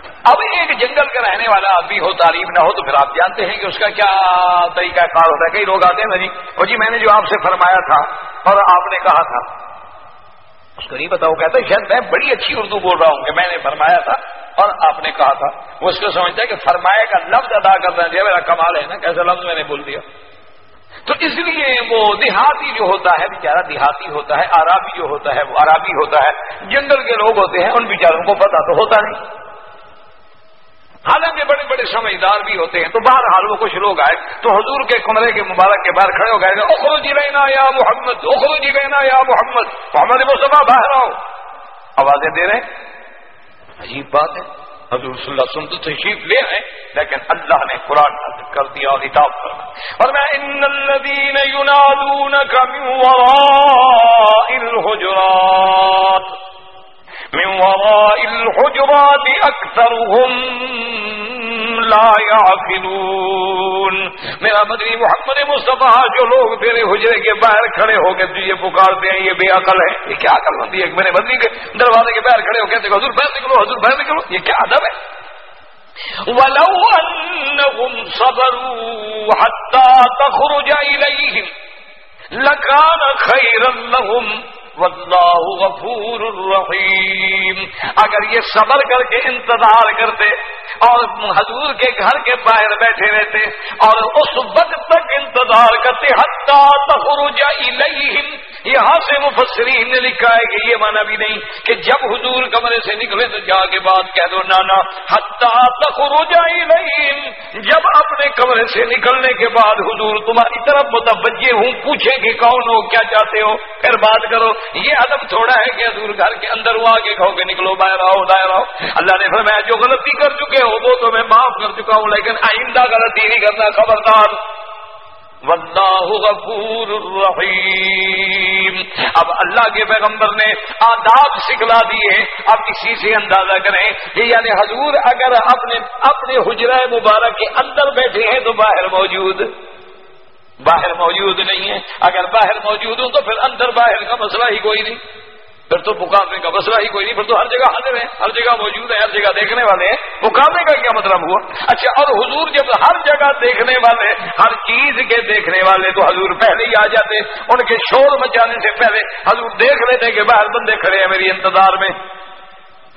اب ایک جنگل کا رہنے والا آدمی ہو، تعلیم نہ ہو تو پھر آپ جانتے ہیں کہ اس کا کیا طریقہ کار ہوتا ہے۔ کئی لوگ آتے ہیں وہ جی میں نے جو آپ سے فرمایا تھا اور آپ نے کہا تھا۔ اس کو نہیں پتا، وہ کہتا ہے، شاید میں بڑی اچھی اردو بول رہا ہوں کہ میں نے فرمایا تھا اور آپ نے کہا تھا۔ وہ اس کو سمجھتا ہے کہ فرمایا کا لفظ ادا کرنا دیا، میرا کمال ہے نا، کیسا لفظ میں نے بول دیا۔ تو اس لیے وہ دیہاتی جو ہوتا ہے، بیچارہ دیہاتی ہوتا ہے آرابی جو ہوتا ہے، وہ عرابی ہوتا ہے۔ جنگل کے لوگ ہوتے ہیں، ان بیچاروں کو پتا تو ہوتا نہیں۔ حالانکہ بڑے بڑے سمجھدار بھی ہوتے ہیں، تو بہرحال وہ کچھ لوگ آئے، تو حضور کے کمرے کے مبارک کے باہر کھڑے ہو گئے اخرو جی رہنا یا محمد اخرو جی رہنا یا محمد۔ محمد مصطفیٰ باہر آؤ۔ آوازیں دے رہے ہیں؟ عجیب بات ہے۔ حضور صلی اللہ وسلم تو تشریف لے آئے، لیکن اللہ نے قرآن کر دیا اور اتاب کر اور میں ان الذین ينادونك من وراء الحجرات۔ من وراء الحجرات أكثرهم لا يعقلون. میرا مدنی محمد مصطفیٰ، جو لوگ تیرے حجرے کے باہر کھڑے ہو کے تجھے پکارتے ہیں، یہ بے عقل ہے یہ کیا عقل ہوتی ہے؟ میرے مدنی کے دروازے کے باہر کھڑے ہو کہتے حضور بہت نکلو، حضور بہت نکلو۔ یہ کیا ادب ہے؟ ولو انهم صبروا حتى تخرج اليهم لكان خيرا لهم واللہ غفور الرحیم اگر یہ صبر کر کے انتظار کرتے اور حضور کے گھر کے باہر بیٹھے رہتے اور اس وقت تک انتظار کرتے، حتیٰ تخرج الیہم یہاں سے مفسرین نے لکھا ہے کہ یہ مانا بھی نہیں کہ جب حضور کمرے سے نکلے تو جا کے بعد کہہ دو، نانا، حتیٰ تخرج الیہم جب اپنے کمرے سے نکلنے کے بعد حضور تمہاری طرف متوجہ ہوں، پوچھیں کہ کون ہو، کیا چاہتے ہو؟ پھر بات کرو۔ یہ ادب تھوڑا ہے کہ حضور گھر کے اندر ہوا کے کہو کہ نکلو، باہر آؤ، دائر آؤ۔ اللہ نے فرمایا، جو غلطی کر چکے ہو، وہ تو میں معاف کر چکا ہوں، لیکن آئندہ غلطی نہیں کرنا، خبردار۔ واللہ غفور الرحیم۔ اب اللہ کے پیغمبر نے آداب سکھلا دیے اب اسی سے اندازہ کریں کہ یعنی حضور اگر اپنے اپنے حجرہ مبارک کے اندر بیٹھے ہیں تو باہر موجود باہر موجود نہیں ہے۔ اگر باہر موجود ہوں تو پھر اندر باہر کا مسئلہ ہی کوئی نہیں۔ پھر تو پکارنے کا مسئلہ ہی کوئی نہیں، پھر تو ہر جگہ حاضر ہیں، ہر جگہ موجود ہے ہر جگہ دیکھنے والے ہیں۔ پکارنے کا کیا مطلب ہوا؟ اچھا اور حضور جب ہر جگہ دیکھنے والے، ہر چیز کے دیکھنے والے تو حضور پہلے ہی آ جاتے، ان کے شور مچانے سے پہلے حضور دیکھ لیتے کہ باہر بندے کھڑے ہیں میری انتظار میں۔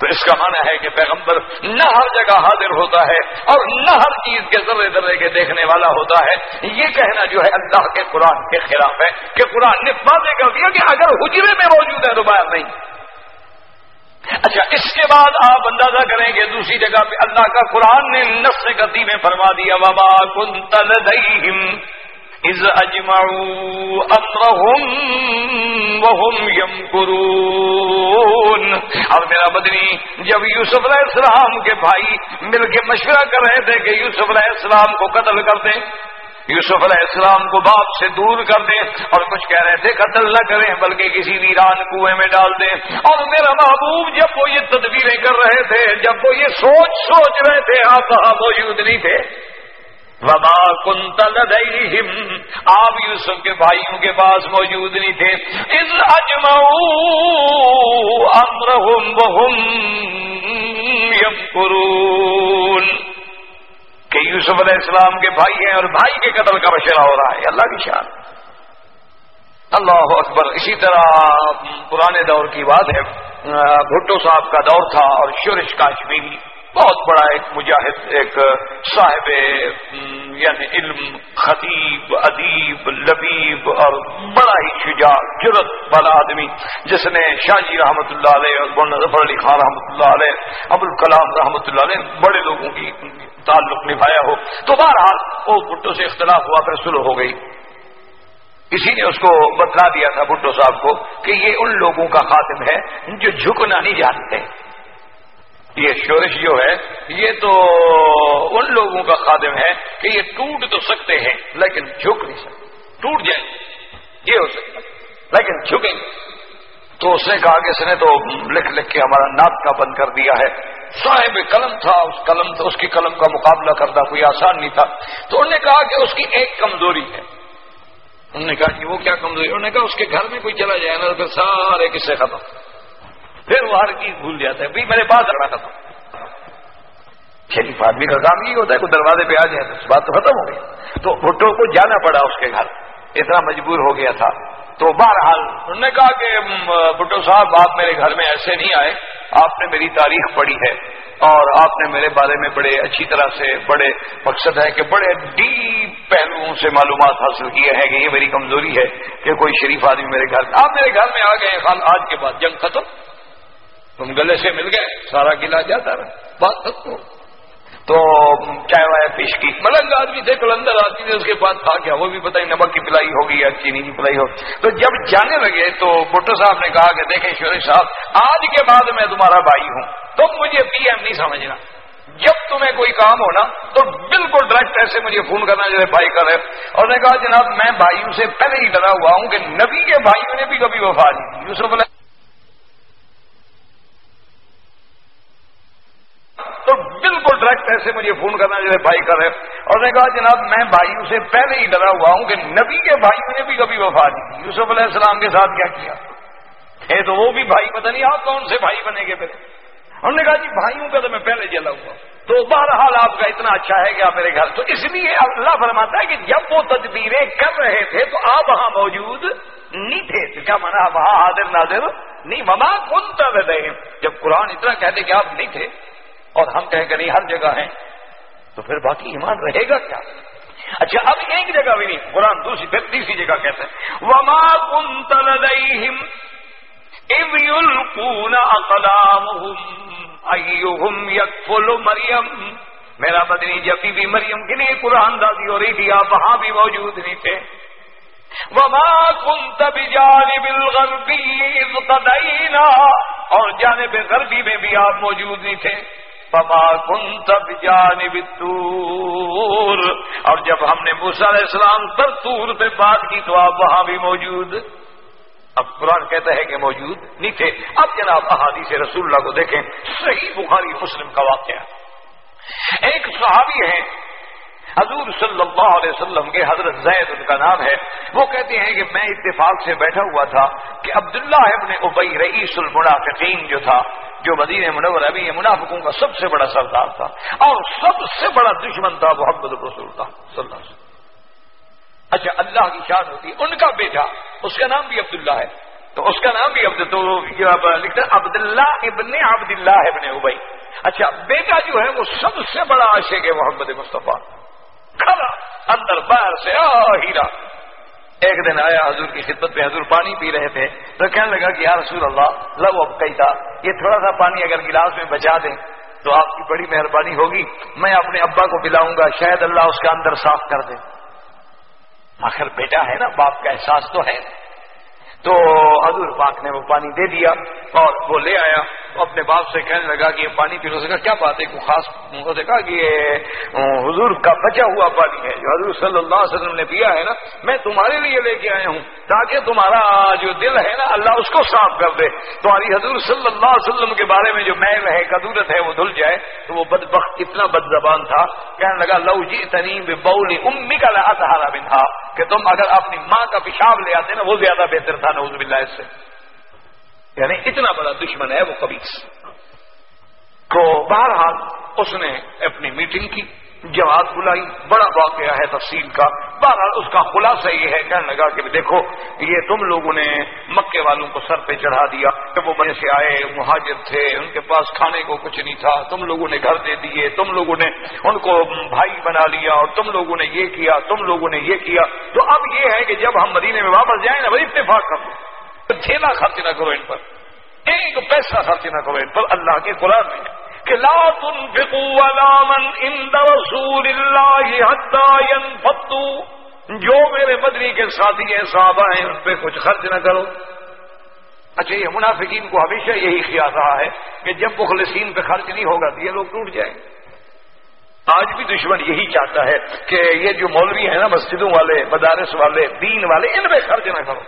تو اس کا معنی ہے کہ پیغمبر نہ ہر جگہ حاضر ہوتا ہے اور نہ ہر چیز کے ذرے ذرے کے دیکھنے والا ہوتا ہے۔ یہ کہنا جو ہے اللہ کے قرآن کے خلاف ہے کہ قرآن نے واضح کر دیا کہ اگر حجرے میں موجود ہے تو باہر نہیں۔ اچھا اس کے بعد آپ اندازہ کریں گے دوسری جگہ پہ اللہ کا قرآن نے نس گتی میں فرما دیا وبا کن تل از اجمعوا امرهم وهم يمكرون. اور میرا بدنی، جب یوسف علیہ السلام کے بھائی مل کے مشورہ کر رہے تھے کہ یوسف علیہ السلام کو قتل کر دیں، یوسف علیہ السلام کو باپ سے دور کر دیں اور کچھ کہہ رہے تھے، قتل نہ کریں، بلکہ کسی ویران کنویں میں ڈال دیں۔ اور میرا محبوب جب وہ یہ تدبیریں کر رہے تھے، جب وہ یہ سوچ سوچ رہے تھے آپ موجود نہیں تھے وبا کنت لدیہم آپ یوسف کے بھائیوں کے پاس موجود نہیں تھے۔ اس اجمعو امرہم وہم یمکرون۔ کہ یوسف علیہ السلام کے بھائی ہیں اور بھائی کے قتل کا مشورہ ہو رہا ہے۔ اللہ کی شان۔ اللہ اکبر۔ اسی طرح پرانے دور کی بات ہے۔ بھٹو صاحب کا دور تھا اور شورش کاشمیری۔ بہت بڑا ایک مجاہد، ایک صاحب یعنی علم، خطیب، ادیب، لبیب اور بڑا ہی شجاع، جرت والا آدمی، جس نے شاہ جی رحمۃ اللہ علیہ اور ظفر علی خان رحمۃ اللہ علیہ ابوالکلام رحمۃ اللہ علیہ، بڑے لوگوں کی تعلق نبھایا ہو۔ تو بہرحال وہ بھٹو سے اختلاف ہوا، پھر سلو ہو گئی۔ کسی نے اس کو بتلا دیا تھا بھٹو صاحب کو کہ یہ ان لوگوں کا خاتم ہے جو جھکنا نہیں جانتے۔ یہ شورش جو ہے، یہ تو ان لوگوں کا خادم ہے کہ یہ ٹوٹ تو سکتے ہیں، لیکن جھک نہیں سکتے۔ ٹوٹ جائیں، یہ ہو سکتا لیکن جھکیں۔ گے تو اس نے کہا کہ اس نے تو لکھ لکھ کے ہمارا ناپ کا بند کر دیا ہے۔ صاحب قلم تھا، اس قلم، اس کی قلم کا مقابلہ کرنا کوئی آسان نہیں تھا۔ تو انہوں نے کہا کہ اس کی ایک کمزوری ہے۔ انہوں نے کہا کہ وہ کیا کمزوری انہوں نے کہا اس کے گھر میں کوئی چلا جائے نا پھر سارے قصے ختم۔ پھر وہ ہر چیز بھول جاتا ہے۔ بھائی میرے پاس رہا تھا شریف آدمی کا کام یہ ہوتا ہے، کوئی دروازے پہ آ جائے تو بات تو ختم ہو گئی۔ تو بھٹو کو جانا پڑا اس کے گھر۔ اتنا مجبور ہو گیا تھا۔ تو بہرحال انہوں نے کہا کہ بھٹو صاحب، آپ میرے گھر میں ایسے نہیں آئے۔ آپ نے میری تاریخ پڑھی ہے۔ اور آپ نے میرے بارے میں بڑے اچھی طرح سے بڑے مقصد ہے کہ بڑے ڈیپ پہلوؤں سے معلومات حاصل کیے ہیں کہ یہ میری کمزوری ہے کہ کوئی شریف آدمی میرے گھر، آپ میرے گھر میں آ گئے۔ آج کے بعد جنگ ختم۔ تم گلے سے مل گئے، سارا گلا جاتا رہا۔ بات ختم تو چائے وائے پیش کی۔ ملنگ آدمی تھے کلندر آدمی تھے اس کے پاس تھا کیا؟ وہ بھی پتہ نمک کی پلائی ہوگی یا چینی کی پلائی ہوگی تو جب جانے لگے تو بٹو صاحب نے کہا کہ دیکھیں شوری صاحب، آج کے بعد میں تمہارا بھائی ہوں۔ تم مجھے پی ایم نہیں سمجھنا۔ جب تمہیں کوئی کام ہونا، تو بالکل ڈائریکٹ ایسے مجھے فون کرنا جیسے بھائی کرے۔ اور نے کہا جناب، میں بھائیوں سے پہلے ہی ڈرا ہوا ہوں کہ نبی کے بھائیوں نے بھی کبھی وفا دی یوسف علیہ تو بالکل ڈائریکٹ ایسے مجھے فون کرنا جیسے بھائی کر رہے اور نے کہا جناب، میں بھائیوں سے پہلے ہی ڈرا ہوا ہوں کہ نبی کے بھائیوں نے بھی کبھی وفا دی یوسف علیہ السلام کے ساتھ کیا کیا؟ ہے تو وہ بھی بھائی، پتہ نہیں آپ کون سے بھائی بنے گے پھر انہوں نے کہا جی بھائیوں کا تو میں پہلے جلا ہوا تو بہرحال آپ کا اتنا اچھا ہے کہ آپ میرے گھر۔ تو اس لیے اللہ فرماتا ہے کہ جب وہ تدبیریں کر رہے تھے تو آپ وہاں موجود نہیں تھے۔ تو کیا مانا؟ وہاں حاضر ناظر نہیں۔ مما کون تر رہے جب قرآن اتنا کہتے کہ آپ نہیں تھے اور ہم کہیں کہ نہیں، ہر جگہ ہیں۔ تو پھر باقی ایمان رہے گا کیا؟ اچھا اب ایک جگہ بھی نہیں، قرآن دوسری، پھر تیسری جگہ کہتے ہیں۔ وما كنت يكفل مریم میرا بدنی جب جی، بھی مریم کے لیے قرآن دادی ہو رہی تھی آپ وہاں بھی موجود نہیں تھے۔ وما كنت بجانب الغربی قدینا اور جانب غربی میں بھی آپ موجود نہیں تھے۔ پما کن تب جانب تور اور جب ہم نے موسا علیہ السلام پر تور پہ بات کی تو آپ وہاں بھی موجود۔ اب قرآن کہتا ہے کہ موجود نہیں تھے۔ اب جناب احادیث رسول اللہ کو دیکھیں۔ صحیح بخاری مسلم کا واقعہ۔ ایک صحابی ہے حضور صلی اللہ علیہ وسلم کے حضرت زید ان کا نام ہے۔ وہ کہتے ہیں کہ میں اتفاق سے بیٹھا ہوا تھا کہ عبداللہ ابن ابئی رئیس المنافقین جو تھا۔ جو مدین منور ابھی یہ منافقوں کا سب سے بڑا سردار تھا اور سب سے بڑا دشمن تھا محمد رسول تھا، صلی اللہ علیہ وسلم۔ اچھا اللہ کی شان ہوتی، ان کا بیٹا، اس کا نام بھی عبداللہ ہے۔ تو اس کا نام بھی عبد، تو لکھتا ہے عبداللہ ابن عبداللہ ابن ابئی اچھا بیٹا جو ہے وہ سب سے بڑا عاشق ہے محمد مصطفیٰ۔ کھڑا، اندر باہر سے آ ہیرا۔ ایک دن آیا حضور کی خدمت میں، حضور پانی پی رہے تھے، تو کہنے لگا کہ یا رسول اللہ، لو اب کئی تھا یہ تھوڑا سا پانی اگر گلاس میں بچا دیں تو آپ کی بڑی مہربانی ہوگی، میں اپنے ابا کو پلاؤں گا، شاید اللہ اس کا اندر صاف کر دے۔ آخر بیٹا ہے نا، باپ کا احساس تو ہے۔ تو حضور پاک نے وہ پانی دے دیا اور وہ لے آیا۔ اپنے باپ سے کہنے لگا کہ یہ پانی پینے سے کیا بات ہے؟ کوئی خاص سے کہا کہ یہ حضور کا بچا ہوا پانی ہے۔ جو حضور صلی اللہ علیہ وسلم نے پیا ہے نا، میں تمہارے لیے لے کے آیا ہوں۔ تاکہ تمہارا جو دل ہے نا، اللہ اس کو صاف کر دے۔ تمہاری حضور صلی اللہ علیہ وسلم کے بارے میں جو میل ہے قدورت ہے، وہ دھل جائے۔ تو وہ بد بخت اتنا بد زبان تھا۔ کہنے لگا، لو جی تنیم بولی امی کا لہٰذا بنہا کہ تم اگر اپنی ماں کا پیشاب لے آتے نا، وہ زیادہ بہتر تھا۔ نوز باللہ اس سے۔ یعنی اتنا بڑا دشمن ہے وہ کبھی تو بہرحال اس نے اپنی میٹنگ کی۔ جواب بلائی، بڑا واقعہ ہے تفصیل کا۔ بہرحال اس کا خلاصہ یہ ہے، کہنے لگا کہ دیکھو، یہ تم لوگوں نے مکے والوں کو سر پہ چڑھا دیا کہ وہ بڑے سے آئے، مہاجر تھے، ان کے پاس کھانے کو کچھ نہیں تھا، تم لوگوں نے گھر دے دیے، تم لوگوں نے ان کو بھائی بنا لیا اور تم لوگوں نے یہ کیا، تم لوگوں نے یہ کیا۔ تو اب یہ ہے کہ جب ہم مدینے میں واپس جائیں نا بھائی اتفاق کر دو تھیلا خرچ نہ کرو ان پر، ایک پیسہ خرچ نہ کرو ان پر، اللہ کے قرآن میں۔ لا تنفقوا على من عند رسول الله حتى ينفضوا۔ جو میرے بدری کے ساتھی ہیں، صحابہ ہیں، ان پہ کچھ خرچ نہ کرو۔ اچھا یہ منافقین کو ہمیشہ یہی خیال رہا ہے کہ جب مخلصین پہ خرچ نہیں ہوگا تو یہ لوگ ٹوٹ جائیں۔ آج بھی دشمن یہی چاہتا ہے کہ یہ جو مولوی ہیں نا، مسجدوں والے، مدارس والے، دین والے، ان پہ خرچ نہ کرو۔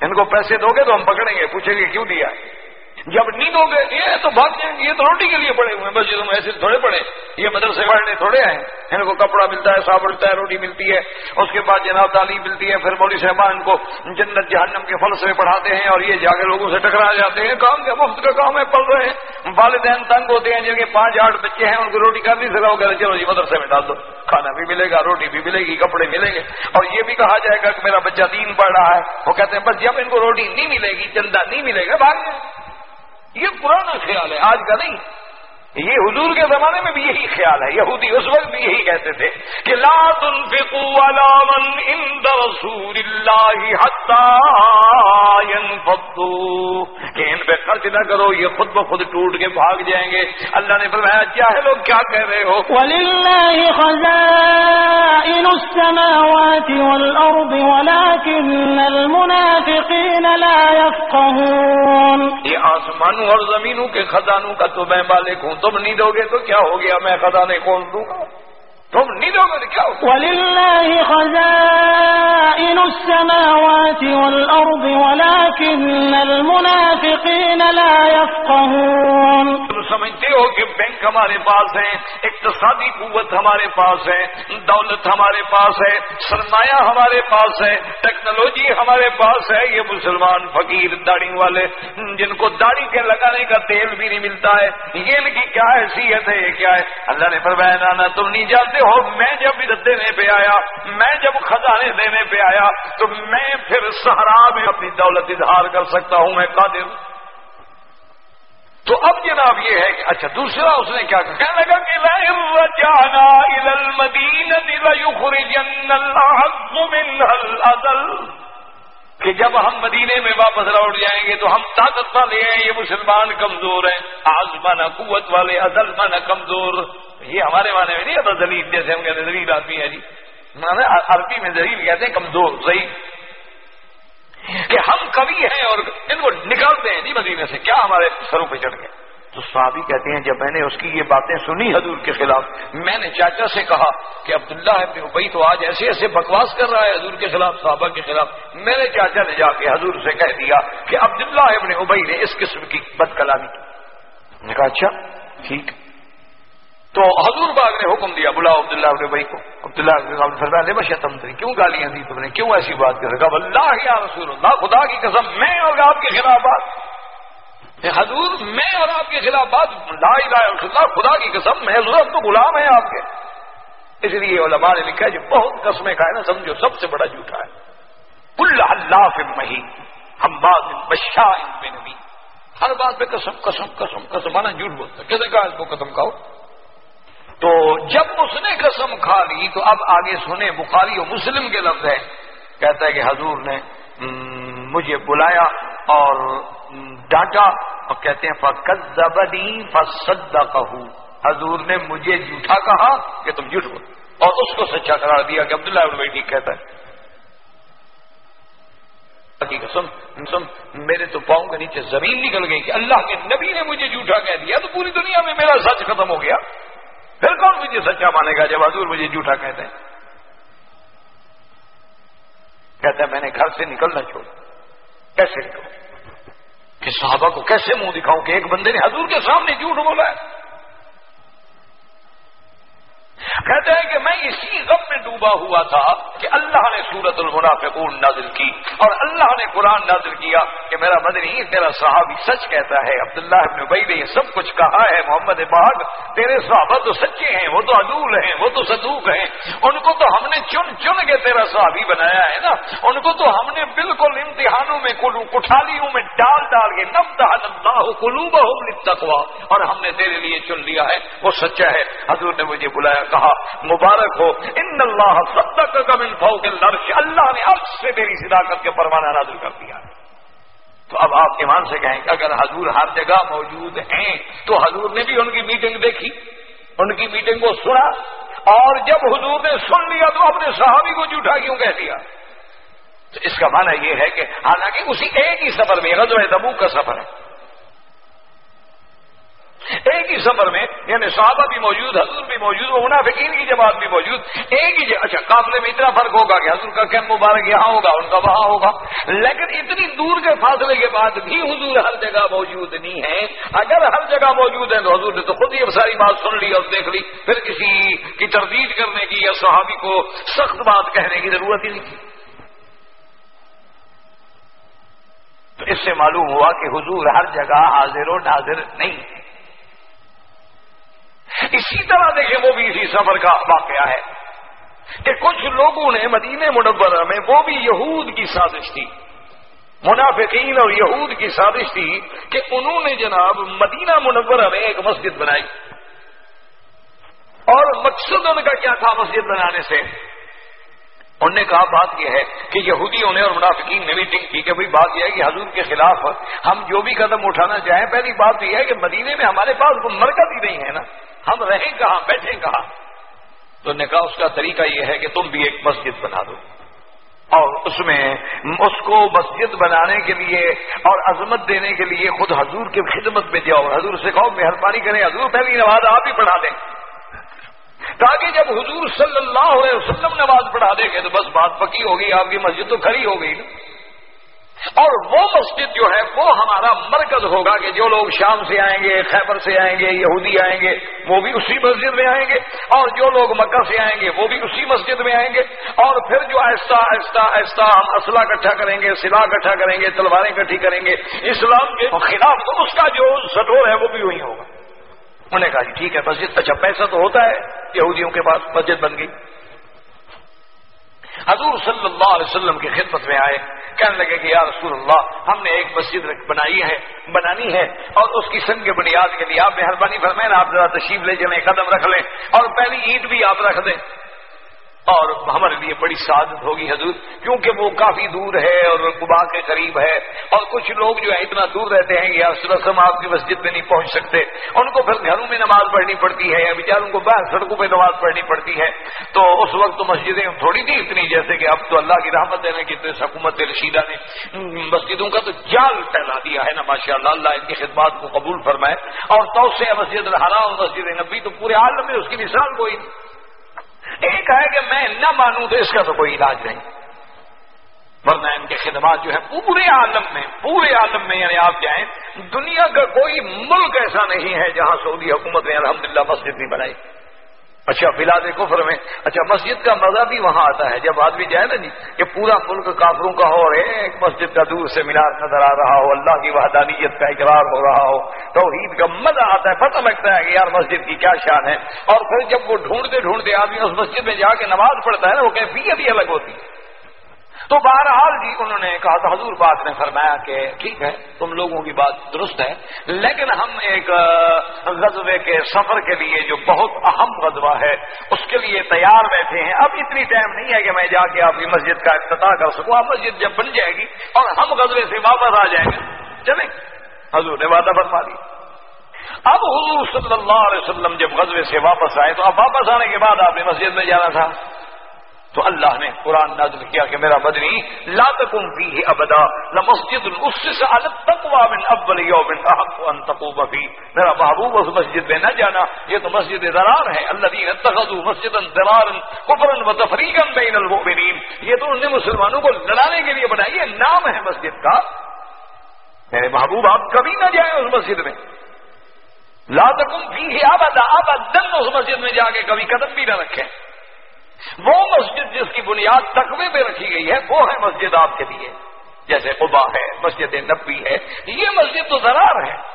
ان کو پیسے دو گے تو ہم پکڑیں گے، پوچھیں گے کیوں دیا؟ جب نیند ہو گئے، یہ تو بھاگ جائیں گے، یہ تو روٹی کے لیے پڑے ہوئے مسجدوں میں ایسے تھوڑے پڑے۔ یہ مدرسے پڑھنے تھوڑے آئے ان کو کپڑا ملتا ہے صاف ملتا ہے، روٹی ملتی ہے۔ اس کے بعد جناب تعلیم ملتی ہے۔ پھر مولوی صاحبان کو جنت جہنم کے فلسفے پڑھاتے ہیں اور یہ جا کے لوگوں سے ٹکرا جاتے ہیں۔ کام کیا مفت کا کام ہے، پڑھ رہے ہیں۔ والدین تنگ ہوتے ہیں جن کے پانچ آٹھ بچے ہیں، ان کو روٹی کر نہیں سکا۔ وہ کہتے چلو جی مدرسے میں ڈال دو۔ کھانا بھی ملے گا، روٹی بھی ملے گی، کپڑے ملیں گے۔ اور یہ بھی کہا جائے گا کہ میرا بچہ دین پڑھ رہا ہے۔ وہ کہتے ہیں، بس جب ان کو روٹی نہیں ملے گی، چندہ نہیں ملے گا، بھاگ یہ پرانا خیال ہے آج کا نہیں۔ یہ حضور کے زمانے میں بھی یہی خیال ہے یہودی اس وقت بھی یہی کہتے تھے کہ لا تنفقوا على من عند رسول اللہ حتى ينفضوا۔ کہ ان پہ خرچ نہ کرو یہ خود بخود ٹوٹ کے بھاگ جائیں گے۔ اللہ نے فرمایا چاہے لوگ کیا کہہ رہے ہو؟ وللہ خزائن السماوات والارض ولكن المنافقین لا يفقهون۔ یہ آسمانوں اور زمینوں کے خزانوں کا تو میں مالک ہوں تم نہیں دو گے تو کیا ہو گیا؟ میں خزانے کھول دوں گا؟ تم نہیں دو گے تو کیا ہوگا السماوات والارض ولكن المنافقین لا يفقهون. تم سمجھتے ہو کہ بینک ہمارے پاس ہے، اقتصادی قوت ہمارے پاس ہے، دولت ہمارے پاس ہے، سرمایہ ہمارے پاس ہے، ٹیکنالوجی ہمارے پاس ہے، یہ مسلمان فقیر داڑھی والے، جن کو داڑھی کے لگانے کا تیل بھی نہیں ملتا ہے۔ یہ ان کی کیا حیثیت ہے، یہ کیا ہے؟ اللہ نے فرمایا، نانا، تم نہیں جانتے ہو، میں جب دینے پہ آیا، میں جب خزانے دینے پہ آیا تو میں پھر سہارا میں اپنی دولت اظہار کر سکتا ہوں میں قادر۔ تو اب جناب یہ ہے کہ اچھا دوسرا اس نے کیا کہا؟ لگا کہ الاذل کہ جب ہم مدینے میں واپس لوٹ جائیں گے تو ہم طاقت والے ہیں یہ مسلمان کمزور ہیں۔ آزمانا قوت والے ازل مانا کمزور۔ یہ ہمارے معنی میں نہیں زلیل جیسے ہم کہتے ہیں زلیل آدمی ہے جی۔ مانا عربی میں زلیل کہتے ہیں کمزور صحیح کہ ہم کبھی ہیں اور ان کو نکالتے ہیں جی مدینے سے، کیا ہمارے سروں پہ چڑھ گئے؟ تو صحابی کہتے ہیں، جب میں نے اس کی یہ باتیں سنی حضور کے خلاف، میں نے چاچا سے کہا کہ عبداللہ ابن ابئی تو آج ایسے ایسے بکواس کر رہا ہے حضور کے خلاف، صحابہ کے خلاف۔ میرے چاچا نے جا کے حضور سے کہہ دیا کہ عبداللہ ابن ابئی نے اس قسم کی بد کلامی کی نے کہا اچھا ٹھیک۔ تو حضور باغ نے حکم دیا، بلاؤ عبداللہ ابن ابئی کو۔ عبداللہ نے بشتم تری کیوں گالیاں دی تم نے؟ کیوں ایسی بات کر رہا اللہ یا رسول اللہ، خدا کی قسم، میں اور آپ کے خلاف بات۔ حضور، میں اور آپ کے خلاف بات، لا الہ الا اللہ، خدا کی قسم، میں حضور اب تو غلام ہے آپ کے۔ اس لیے علماء نے لکھا ہے جو بہت قسمیں کھائے نا، سمجھو، سب سے بڑا جھوٹا ہے۔ کل اللہ فی مہی ہم بات بشاہ ان پہ نبی ہر بات پہ قسم قسم قسم قسم آنا جھوٹ بولتا کیسے کہا اس کو قسم کھاؤ؟ تو جب اس نے قسم کھا لی تو اب آگے سنے بخاری و مسلم کے لفظ ہے کہتا ہے کہ حضور نے مجھے بلایا اور ڈانٹا اور کہتے ہیں فقت زبنی حضور نے مجھے جھوٹا کہا کہ تم جھوٹ بول اور اس کو سچا قرار دیا کہ عبداللہ ابن ٹھیک کہتا ہے۔ قسم سم میرے تو پاؤں کے نیچے زمین نکل گئی کہ اللہ کے نبی نے مجھے جھوٹا کہہ دیا تو پوری دنیا میں میرا سچ ختم ہو گیا۔ پھر کون مجھے سچا مانے گا جب حضور مجھے جھوٹا کہتے ہیں؟ کہتے ہیں میں نے گھر سے نکلنا چھوڑا۔ کیسے نکلوں؟ کہ صحابہ کو کیسے منہ دکھاؤں کہ ایک بندے نے حضور کے سامنے جھوٹ بولا ہے؟ کہتے ہیں کہ میں اسی غم میں ڈوبا ہوا تھا کہ اللہ نے سورت المنافقون نازل کی اور اللہ نے قرآن نازل کیا کہ میرا مدنی، تیرا صحابی سچ کہتا ہے، عبداللہ ابن ابئی نے یہ سب کچھ کہا ہے، محمد باغ تیرے صحابہ تو سچے ہیں، وہ تو عدول ہیں، وہ تو صدوق ہیں، ان کو تو ہم نے چن چن کے تیرا صحابی بنایا ہے نا، ان کو تو ہم نے بالکل امتحانوں میں کٹھالیوں میں ڈال ڈال کے نب دہن اللہ کلوب تکوا اور ہم نے تیرے لیے چن لیا ہے، وہ سچا ہے، حضور نے مجھے بلایا کہا، مبارک ہو، ان اللہ سب تک کمن فو کے اللہ نے اب سے میری صداقت کے پروانہ نازل کر دیا تو اب آپ ایمان سے کہیں کہ اگر حضور ہر جگہ موجود ہیں، تو حضور نے بھی ان کی میٹنگ دیکھی، ان کی میٹنگ کو سنا، اور جب حضور نے سن لیا تو اپنے صحابی کو جھوٹا کیوں کہہ دیا؟ تو اس کا معنی یہ ہے کہ حالانکہ اسی ایک ہی سفر میں، غزوہ تبوک کا سفر ہے۔ ایک ہی سفر میں یعنی صحابہ بھی موجود، حضور بھی موجود، وہ منافقین کی جماعت بھی موجود، ایک ہی اچھا قافلے میں اتنا فرق ہوگا کہ حضور کا کیم مبارک یہاں ہوگا، ان کا وہاں ہوگا، لیکن اتنی دور کے فاصلے کے بعد بھی حضور ہر جگہ موجود نہیں ہے اگر ہر جگہ موجود ہے تو حضور نے تو خود ہی ساری بات سن لی اور دیکھ لی، پھر کسی کی تردید کرنے کی یا صحابی کو سخت بات کہنے کی ضرورت ہی نہیں تھی۔ تو اس سے معلوم ہوا کہ حضور ہر جگہ حاضر و ناظر نہیں ہے اسی طرح دیکھیں وہ بھی اسی سفر کا واقعہ ہے کہ کچھ لوگوں نے مدینہ منورہ میں وہ بھی یہود کی سازش تھی۔ منافقین اور یہود کی سازش تھی کہ انہوں نے جناب مدینہ منورہ میں ایک مسجد بنائی۔ اور مقصد ان کا کیا تھا مسجد بنانے سے؟ انہوں نے کہا، بات یہ ہے کہ یہودیوں نے اور منافقین نے میٹنگ کی کہ بھائی، بات یہ ہے کہ حضور کے خلاف ہم جو بھی قدم اٹھانا چاہیں، پہلی بات یہ ہے کہ مدینے میں ہمارے پاس کوئی مرکز ہی نہیں ہے نا۔ ہم رہیں کہاں، بیٹھیں کہاں؟ تو نے کہا، اس کا طریقہ یہ ہے کہ تم بھی ایک مسجد بنا دو۔ اور اس میں اس کو مسجد بنانے کے لیے اور عظمت دینے کے لیے خود حضور کی خدمت میں جاؤ۔ حضور سے کہو، مہربانی کریں، حضور پہلی نماز آپ ہی پڑھا دیں۔ تاکہ جب حضور صلی اللہ علیہ وسلم نماز پڑھا دیں گے تو بس بات پکی ہوگی، آپ کی مسجد تو کھڑی ہو گئی۔ اور وہ مسجد جو ہے وہ ہمارا مرکز ہوگا کہ جو لوگ شام سے آئیں گے، خیبر سے آئیں گے، یہودی آئیں گے، وہ بھی اسی مسجد میں آئیں گے۔ اور جو لوگ مکہ سے آئیں گے، وہ بھی اسی مسجد میں آئیں گے۔ اور پھر جو آہستہ آہستہ آہستہ ہم اسلحہ اکٹھا کریں گے سلا اکٹھا کریں گے، تلواریں اکٹھی کریں گے، اسلام کے خلاف تو اس کا جو سٹور ہے وہ بھی وہی ہوگا۔ انہوں نے کہا جی ٹھیک ہے، مسجد اچھا پیسہ تو ہوتا ہے، یہودیوں کے پاس مسجد بن گئی۔ حضور صلی اللہ علیہ وسلم کی خدمت میں آئے۔ کہنے لگے کہ یا رسول اللہ، ہم نے ایک مسجد بنائی ہے، بنانی ہے، اور اس کی سن کے بنیاد کے لیے آپ مہربانی فرمائیں، آپ ذرا تشریف لے جائیں قدم رکھ لیں، اور پہلی اینٹ بھی آپ رکھ دیں۔ اور ہمارے لیے بڑی سعادت ہوگی حضور، کیونکہ وہ کافی دور ہے اور گبا کے قریب ہے۔ اور کچھ لوگ جو ہے اتنا دور رہتے ہیں یا سرسم آپ کی مسجد میں نہیں پہنچ سکتے۔ ان کو پھر گھروں میں نماز پڑھنی پڑتی ہے یا بیچاروں کو باہر سڑکوں پہ نماز پڑھنی پڑتی ہے۔ تو اس وقت تو مسجدیں تھوڑی تھی اتنی، جیسے کہ اب تو اللہ کی رحمت ہے کہ حکومت رشیدہ نے مسجدوں کا تو جال پھیلا دیا ہے نا ماشاء اللہ اللہ ان کی خدمات کو قبول فرمائے۔ اور تو سے مسجد الحرا اور مسجد نبی تو پورے عالم میں اس کی مثال کوئی نہیں۔ ایک ہے کہ میں نہ مانوں تو اس کا تو کوئی علاج نہیں۔ ورنہ ان کے خدمات جو ہے پورے عالم میں، پورے عالم میں یعنی آپ جائیں، دنیا کا کوئی ملک ایسا نہیں ہے جہاں سعودی حکومت نے الحمدللہ مسجد نہیں بنائی۔ اچھا بلاد کفر میں اچھا مسجد کا مزہ بھی وہاں آتا ہے۔ جب آدمی جائے نا جی کہ پورا ملک کافروں کا ہو اور ایک مسجد کا دور سے مینار نظر آ رہا ہو، اللہ کی وحدانیت کا اقرار ہو رہا ہو تو عید کا مزہ آتا ہے، پتہ لگتا ہے کہ یار مسجد کی کیا شان ہے۔ اور پھر جب وہ ڈھونڈتے ڈھونڈتے آدمی اس مسجد میں جا کے نماز پڑھتا ہے نا، وہ کیفیت ہی الگ ہوتی۔ ہے تو بہرحال جی انہوں نے کہا تو حضور پاک نے فرمایا کہ ٹھیک ہے، تم لوگوں کی بات درست ہے، لیکن ہم ایک غزبے کے سفر کے لیے جو بہت اہم غزوہ ہے، اس کے لیے تیار بیٹھے ہیں۔ اب اتنی ٹائم نہیں ہے کہ میں جا کے آپ کی مسجد کا افتتاح کر سکوں۔ آپ مسجد جب بن جائے گی اور ہم غزبے سے واپس آ جائیں گے۔ چلیں۔ حضور نے وعدہ فرما دی۔ اب حضور صلی اللہ علیہ وسلم جب غزبے سے واپس آئے، تو اب واپس آنے کے بعد آپ نے مسجد میں جانا تھا۔ تو اللہ نے قرآن نازل کیا کہ میرا بدنی لا تکم فیہ ابدا، لمسجد الاسس علی التقوى من اول یوم احق ان تقوم فی۔ میرا محبوب اس مسجد میں نہ جانا، یہ تو مسجد ضرار ہے۔ الذين اتخذوا مسجدا ضرارا كفرا وتفريقا بين المؤمنين یہ تو انہوں نے مسلمانوں کو لڑانے کے لیے بنائی ہے۔ نام ہے مسجد کا۔ میرے محبوب، آپ کبھی نہ جائیں اس مسجد میں۔ لا تکم فیہ ابدا ابدا اس مسجد میں جا کے کبھی قدم بھی نہ رکھیں۔ وہ مسجد جس کی بنیاد تقوی پہ رکھی گئی ہے، وہ ہے مسجد آپ کے لیے۔ جیسے قبا ہے، مسجد نبی ہے، یہ مسجد تو زرار ہے۔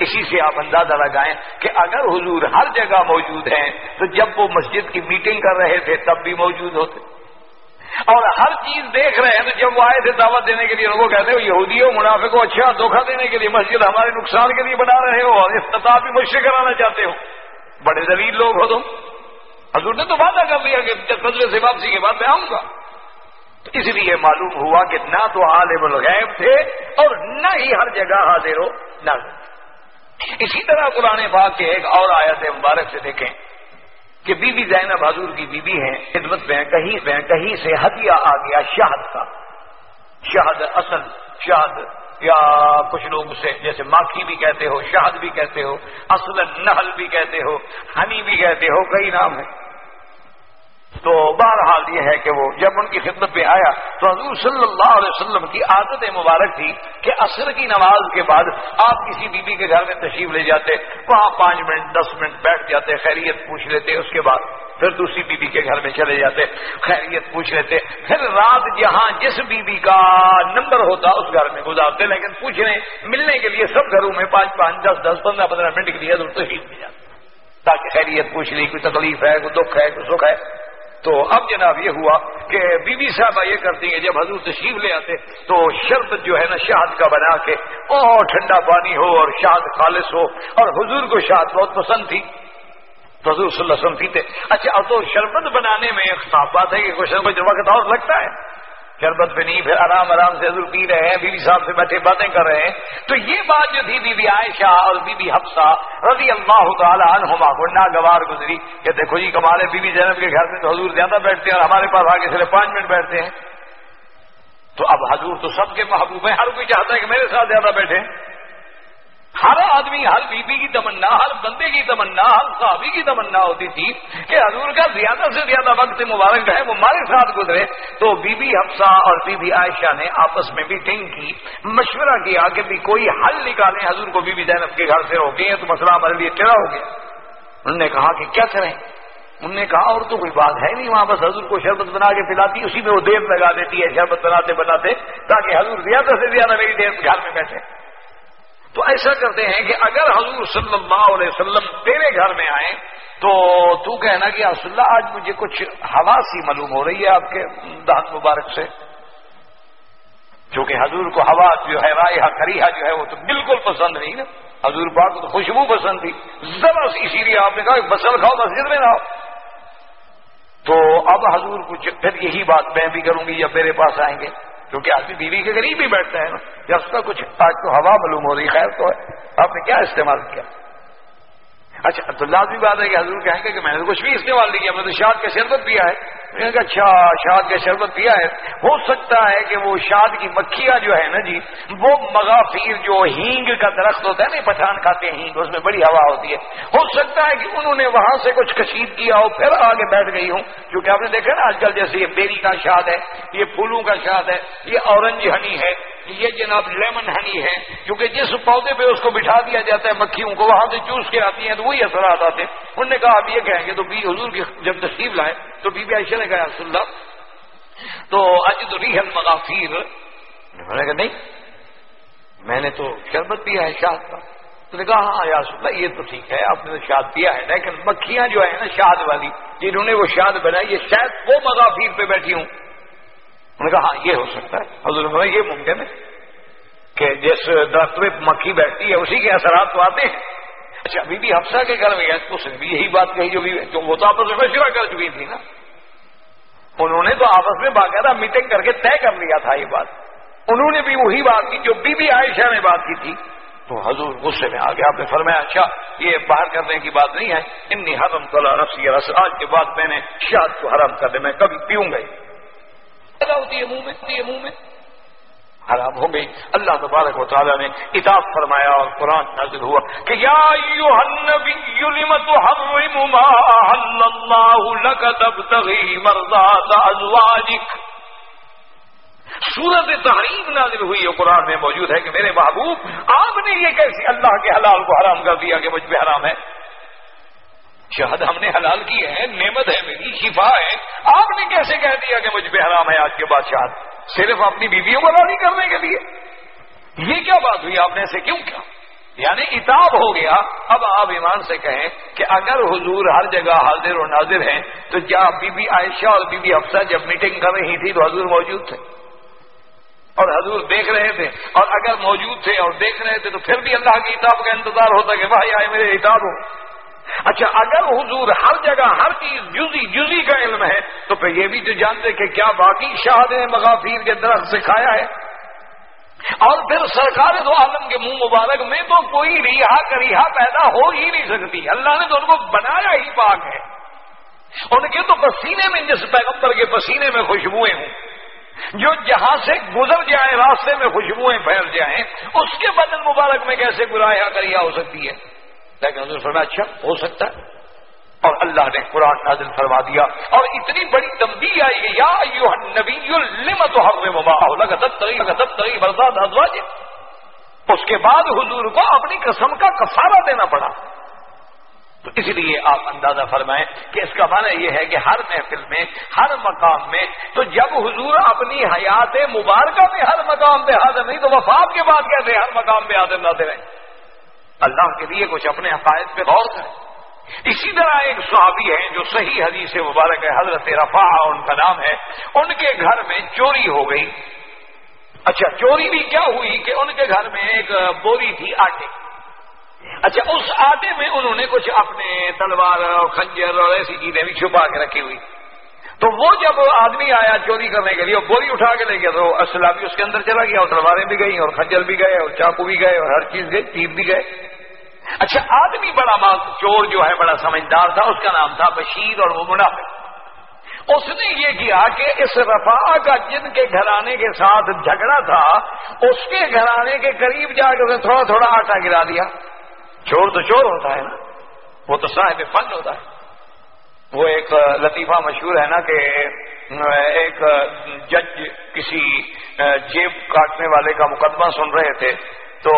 اسی سے آپ اندازہ لگائیں کہ اگر حضور ہر جگہ موجود ہیں، تو جب وہ مسجد کی میٹنگ کر رہے تھے، تب بھی موجود ہوتے۔ اور ہر چیز دیکھ رہے ہیں، تو جب وہ آئے تھے دعوت دینے کے لیے لوگوں کہتے ہو یہودی ہو منافع کو اچھا دھوکہ دینے کے لیے مسجد ہمارے نقصان کے لیے بنا رہے ہو اور افتتاح بھی مجھ سے کرانا چاہتے ہو۔ بڑے دلیل لوگ ہو تم۔ حضور نے تو وعدہ کر لیا کہ فضل سے واپسی کے بعد میں آؤں گا۔ تو اس لیے معلوم ہوا کہ نہ تو عالم الغیب تھے اور نہ ہی ہر جگہ حاضر ہو نہ اسی طرح قرآن پاک کے ایک اور آیت مبارک سے دیکھیں کہ بی بی زینب حضور کی بی بی ہیں خدمت میں کہیں میں کہیں سے ہتھیا آ گیا شہد کا۔ شہد اصل، شہد یا کچھ لوگ اسے جیسے ماکھی بھی کہتے ہو، شہد بھی کہتے ہو، اصل نہل بھی کہتے ہو، ہنی بھی کہتے ہو، کئی نام ہے تو بہرحال یہ ہے کہ وہ جب ان کی خدمت میں آیا تو حضور صلی اللہ علیہ وسلم کی عادت مبارک تھی کہ عصر کی نماز کے بعد آپ کسی بیوی بی کے گھر میں تشریف لے جاتے، وہاں پانچ منٹ، دس منٹ بیٹھ جاتے، خیریت پوچھ لیتے، اس کے بعد پھر دوسری بیوی بی کے گھر میں چلے جاتے، خیریت پوچھ لیتے، پھر رات جہاں جس بیوی بی کا نمبر ہوتا اس گھر میں گزارتے، لیکن پوچھنے، ملنے کے لیے سب گھروں میں پانچ پانچ دس دس پندرہ پندرہ منٹ کے لیے تشریف لے جاتے، تاکہ خیریت پوچھ لی، کوئی تکلیف ہے، کوئی دکھ ہے، کوئی سکھ ہے۔ تو اب جناب یہ ہوا کہ بی بی صاحبہ یہ کرتی ہیں، جب حضور تشریف لے آتے تو شربت جو ہے نا شہد کا بنا کے اور ٹھنڈا پانی ہو اور شہد خالص ہو اور حضور کو شہد بہت پسند تھی۔ تو حضور صلی اللہ علیہ وسلم پیتے۔ اچھا اب تو شربت بنانے میں ایک صاف بات ہے کہ کچھ نہ کچھ وقت اور لگتا ہے۔ شربت پہ نہیں، پھر آرام آرام سے حضور پی رہے ہیں، بیوی صاحب سے بیٹھے باتیں کر رہے ہیں۔ تو یہ بات جو تھی بی بی عائشہ اور بی بی حفصہ رضی اللہ تعالی عنہما کو ناگوار گزری کہ دیکھو جی کمال ہے بی بی زینب کے گھر میں تو حضور زیادہ بیٹھتے ہیں اور ہمارے پاس آگے صرف پانچ منٹ بیٹھتے ہیں۔ تو اب حضور تو سب کے محبوب ہیں، ہر کوئی چاہتا ہے کہ میرے ساتھ زیادہ بیٹھے۔ ہر آدمی، ہر بی بی کی تمنا، ہر بندے کی تمنا، ہر صحابی کی تمنا ہوتی تھی کہ حضور کا زیادہ سے زیادہ وقت مبارک ہے وہ ہمارے ساتھ گزرے۔ تو بی بی حفصہ اور بی بی عائشہ نے آپس میں میٹنگ کی، مشورہ کیا کہ بھی کوئی حل نکالیں، حضور کو بی بی زینب کے گھر سے روکے ہیں، تو مسئلہ ہمارے لیے ٹیڑھا ہو گیا۔ انہوں نے کہا کہ کیا کریں؟ انہوں نے کہا اور تو کوئی بات ہے نہیں، وہاں بس حضور کو شربت بنا کے پلاتی، اسی میں وہ دیر لگا دیتی ہے، شربت بناتے بناتے، تاکہ حضور زیادہ سے زیادہ میری دیر گھر میں بیٹھے۔ تو ایسا کرتے ہیں کہ اگر حضور صلی اللہ علیہ وسلم تیرے گھر میں آئے تو تو کہنا کہ اللہ، آج مجھے کچھ ہوا سی معلوم ہو رہی ہے آپ کے دانت مبارک سے۔ کیونکہ حضور کو ہوا جو ہے، رائے کریحا جو ہے، وہ تو بالکل پسند نہیں نا۔ حضور پاک کو تو خوشبو پسند تھی۔ ذرا اسی لیے آپ نے کہا کہ بسل کھاؤ، مسجد میں رہو تو اب حضور کچھ پھر یہی بات میں بھی کروں گی، جب میرے پاس آئیں گے۔ کیونکہ آدمی بیوی کے قریب ہی بیٹھتے ہیں نا۔ جب تک کا کچھ آج تو ہوا معلوم ہو رہی، خیر تو ہے۔ آپ نے کیا استعمال کیا؟ اچھا تو لازمی بات ہے کہ حضور کہیں گے کہ میں نے کچھ بھی استعمال نہیں کیا، میں نے شاد کا شربت پیا ہے۔ میں نے کہا اچھا شاد کا شربت پیا ہے۔ ہو سکتا ہے کہ وہ شاد کی مکھیاں جو ہے نا جی وہ مغافیر جو ہینگ کا درخت ہوتا ہے نا پٹھان کھاتے ہیں ہینگ، اس میں بڑی ہوا ہوتی ہے۔ ہو سکتا ہے کہ انہوں نے وہاں سے کچھ کشید کیا ہو، پھر آگے بیٹھ گئی ہوں۔ کیونکہ آپ نے دیکھا نا، آج کل جیسے یہ بیری کا شاد ہے، یہ پھولوں کا شاد ہے، یہ اورنج ہنی ہے۔ یہ جناب لیمن ہنی ہے، کیونکہ جس پودے پہ اس کو بٹھا دیا جاتا ہے، مکھیوں کو وہاں سے چوس کے آتی ہیں، تو وہی اثرات آتے ہیں انہوں نے کہا، آپ یہ کہیں گے، تو بی حضور کی جب تشریف لائے، تو بی بی عائشہ نے کہا اللہ، تو اج تو ریحل مغافیر نے کہا، نہیں، میں نے تو شربت پیا ہے، شاد کا۔ تو نے کہا ہاں یا اللہ، یہ تو ٹھیک ہے، آپ نے تو شاد پیا ہے۔ لیکن مکھیاں جو ہے نا، شاد والی، جنہوں نے وہ شاد بنائی، یہ شاید وہ مغافیر پہ بیٹھی ہوں۔ انہوں نے کہا ہاں یہ ہو سکتا ہے. حضور نے یہ ممکن ہے کہ جس درخت میں مکھی بیٹھتی ہے اسی کے اثرات تو آتے ہیں. اچھا ابھی بھی حفصہ کے گھر میں اس نے بھی یہی بات کہی جو بھی وہ تو آپس میں مشورہ کر چکی تھی نا۔ انہوں نے تو آپس میں باقاعدہ میٹنگ کر کے طے کر لیا تھا یہ بات۔ انہوں نے بھی وہی بات کی جو بی بی عائشہ نے بات کی تھی۔ تو حضور غصے میں آ گیا۔ آپ نے فرمایا اچھا یہ باہر کرنے کی بات نہیں ہے۔ انی حرم کلا رسی رس، آج کے بعد میں نے شاد کو حرم کر دے، میں کبھی پیوں گئی ہوتی ہے منہ میں منہ میں۔ حرام ہو گئی اللہ تبارک و تعالیٰ نے اطاف فرمایا اور قرآن نازل ہوا کہ یا سورت تحریم نازل ہوئی قرآن میں موجود ہے کہ میرے محبوب، آپ نے یہ کیسے اللہ کے حلال کو حرام کر دیا کہ مجھ پہ حرام ہے؟ شہد ہم نے حلال کی ہے، نعمت ہے میری، شفا ہے۔ آپ نے کیسے کہہ دیا کہ مجھ پہ حرام ہے آج کے بعد شہد صرف اپنی بیویوں کو راضی کرنے کے لیے۔ یہ کیا بات ہوئی؟ آپ نے ایسے کیوں کیا؟ یعنی اتاب ہو گیا۔ اب آپ ایمان سے کہیں کہ اگر حضور ہر جگہ حاضر و ناظر ہیں، تو کیا بی بی عائشہ اور بی بی افسر جب میٹنگ کر رہی تھی تو حضور موجود تھے؟ اور حضور دیکھ رہے تھے۔ اور اگر موجود تھے اور دیکھ رہے تھے تو پھر بھی اللہ کی کتاب کا انتظار ہوتا کہ بھائی آئے میرے کتاب ہو۔ اچھا اگر حضور ہر جگہ ہر چیز جزی جزی کا علم ہے، تو پھر یہ بھی تو جانتے کہ کیا باقی شاہد مغافیر کے درخت سے کھایا ہے۔ اور پھر سرکار دو عالم کے منہ مبارک میں تو کوئی ریحا کریحا پیدا ہو ہی نہیں سکتی۔ اللہ نے تو ان کو بنایا ہی پاک ہے۔ ان کے تو پسینے میں، جس پیغمبر کے پسینے میں خوشبوئیں ہوں، جو جہاں سے گزر جائیں راستے میں خوشبوئیں پھیل جائیں، اس کے بدن مبارک میں کیسے گرایا کریا ہو سکتی ہے؟ لیکن حضور فرمایا اچھا ہو سکتا ہے۔ اور اللہ نے قرآن نازل فرما دیا۔ اور اتنی بڑی تبدیلی آئی کہ، یا نبی لمت برسات ازواج اس کے بعد حضور کو اپنی قسم کا کفارہ دینا پڑا۔ تو اس لیے آپ اندازہ فرمائیں کہ اس کا معنی یہ ہے کہ ہر محفل میں، ہر مقام میں، تو جب حضور اپنی حیات مبارکہ میں ہر مقام پہ حاضر نہیں، تو وفات کے بعد کہتے ہر مقام پہ حاضر نہ دے رہے اللہ کے لیے کچھ اپنے عقائد پہ غور کریں۔ اسی طرح ایک صحابی ہے جو صحیح حدیث مبارک ہے، حضرت رفا ان کا نام ہے۔ ان کے گھر میں چوری ہو گئی۔ اچھا چوری بھی کیا ہوئی کہ ان کے گھر میں ایک بوری تھی، آٹے۔ اچھا اس آٹے میں انہوں نے کچھ اپنے تلوار اور خنجر اور ایسی چیزیں بھی چھپا کے رکھی ہوئی۔ تو وہ جب آدمی آیا چوری کرنے کے لیے بوری اٹھا کے لے گیا تو اسلحہ بھی اس کے اندر چلا گیا اور تلواریں بھی گئی اور خنجر بھی گئے اور چاقو بھی گئے اور ہر چیز گئی تیر بھی گئے۔ اچھا آدمی بڑا مال چور جو ہے، بڑا سمجھدار تھا، اس کا نام تھا بشیر اور وہ منافع اس نے یہ کیا کہ اس رفا کا جن کے گھرانے کے ساتھ جھگڑا تھا، اس کے گھرانے کے قریب جا کے تھوڑا تھوڑا آٹا گرا دیا۔ چور تو چور ہوتا ہے نا، وہ تو صاحب فن ہوتا ہے۔ وہ ایک لطیفہ مشہور ہے نا کہ، ایک جج کسی جیب کاٹنے والے کا مقدمہ سن رہے تھے۔ تو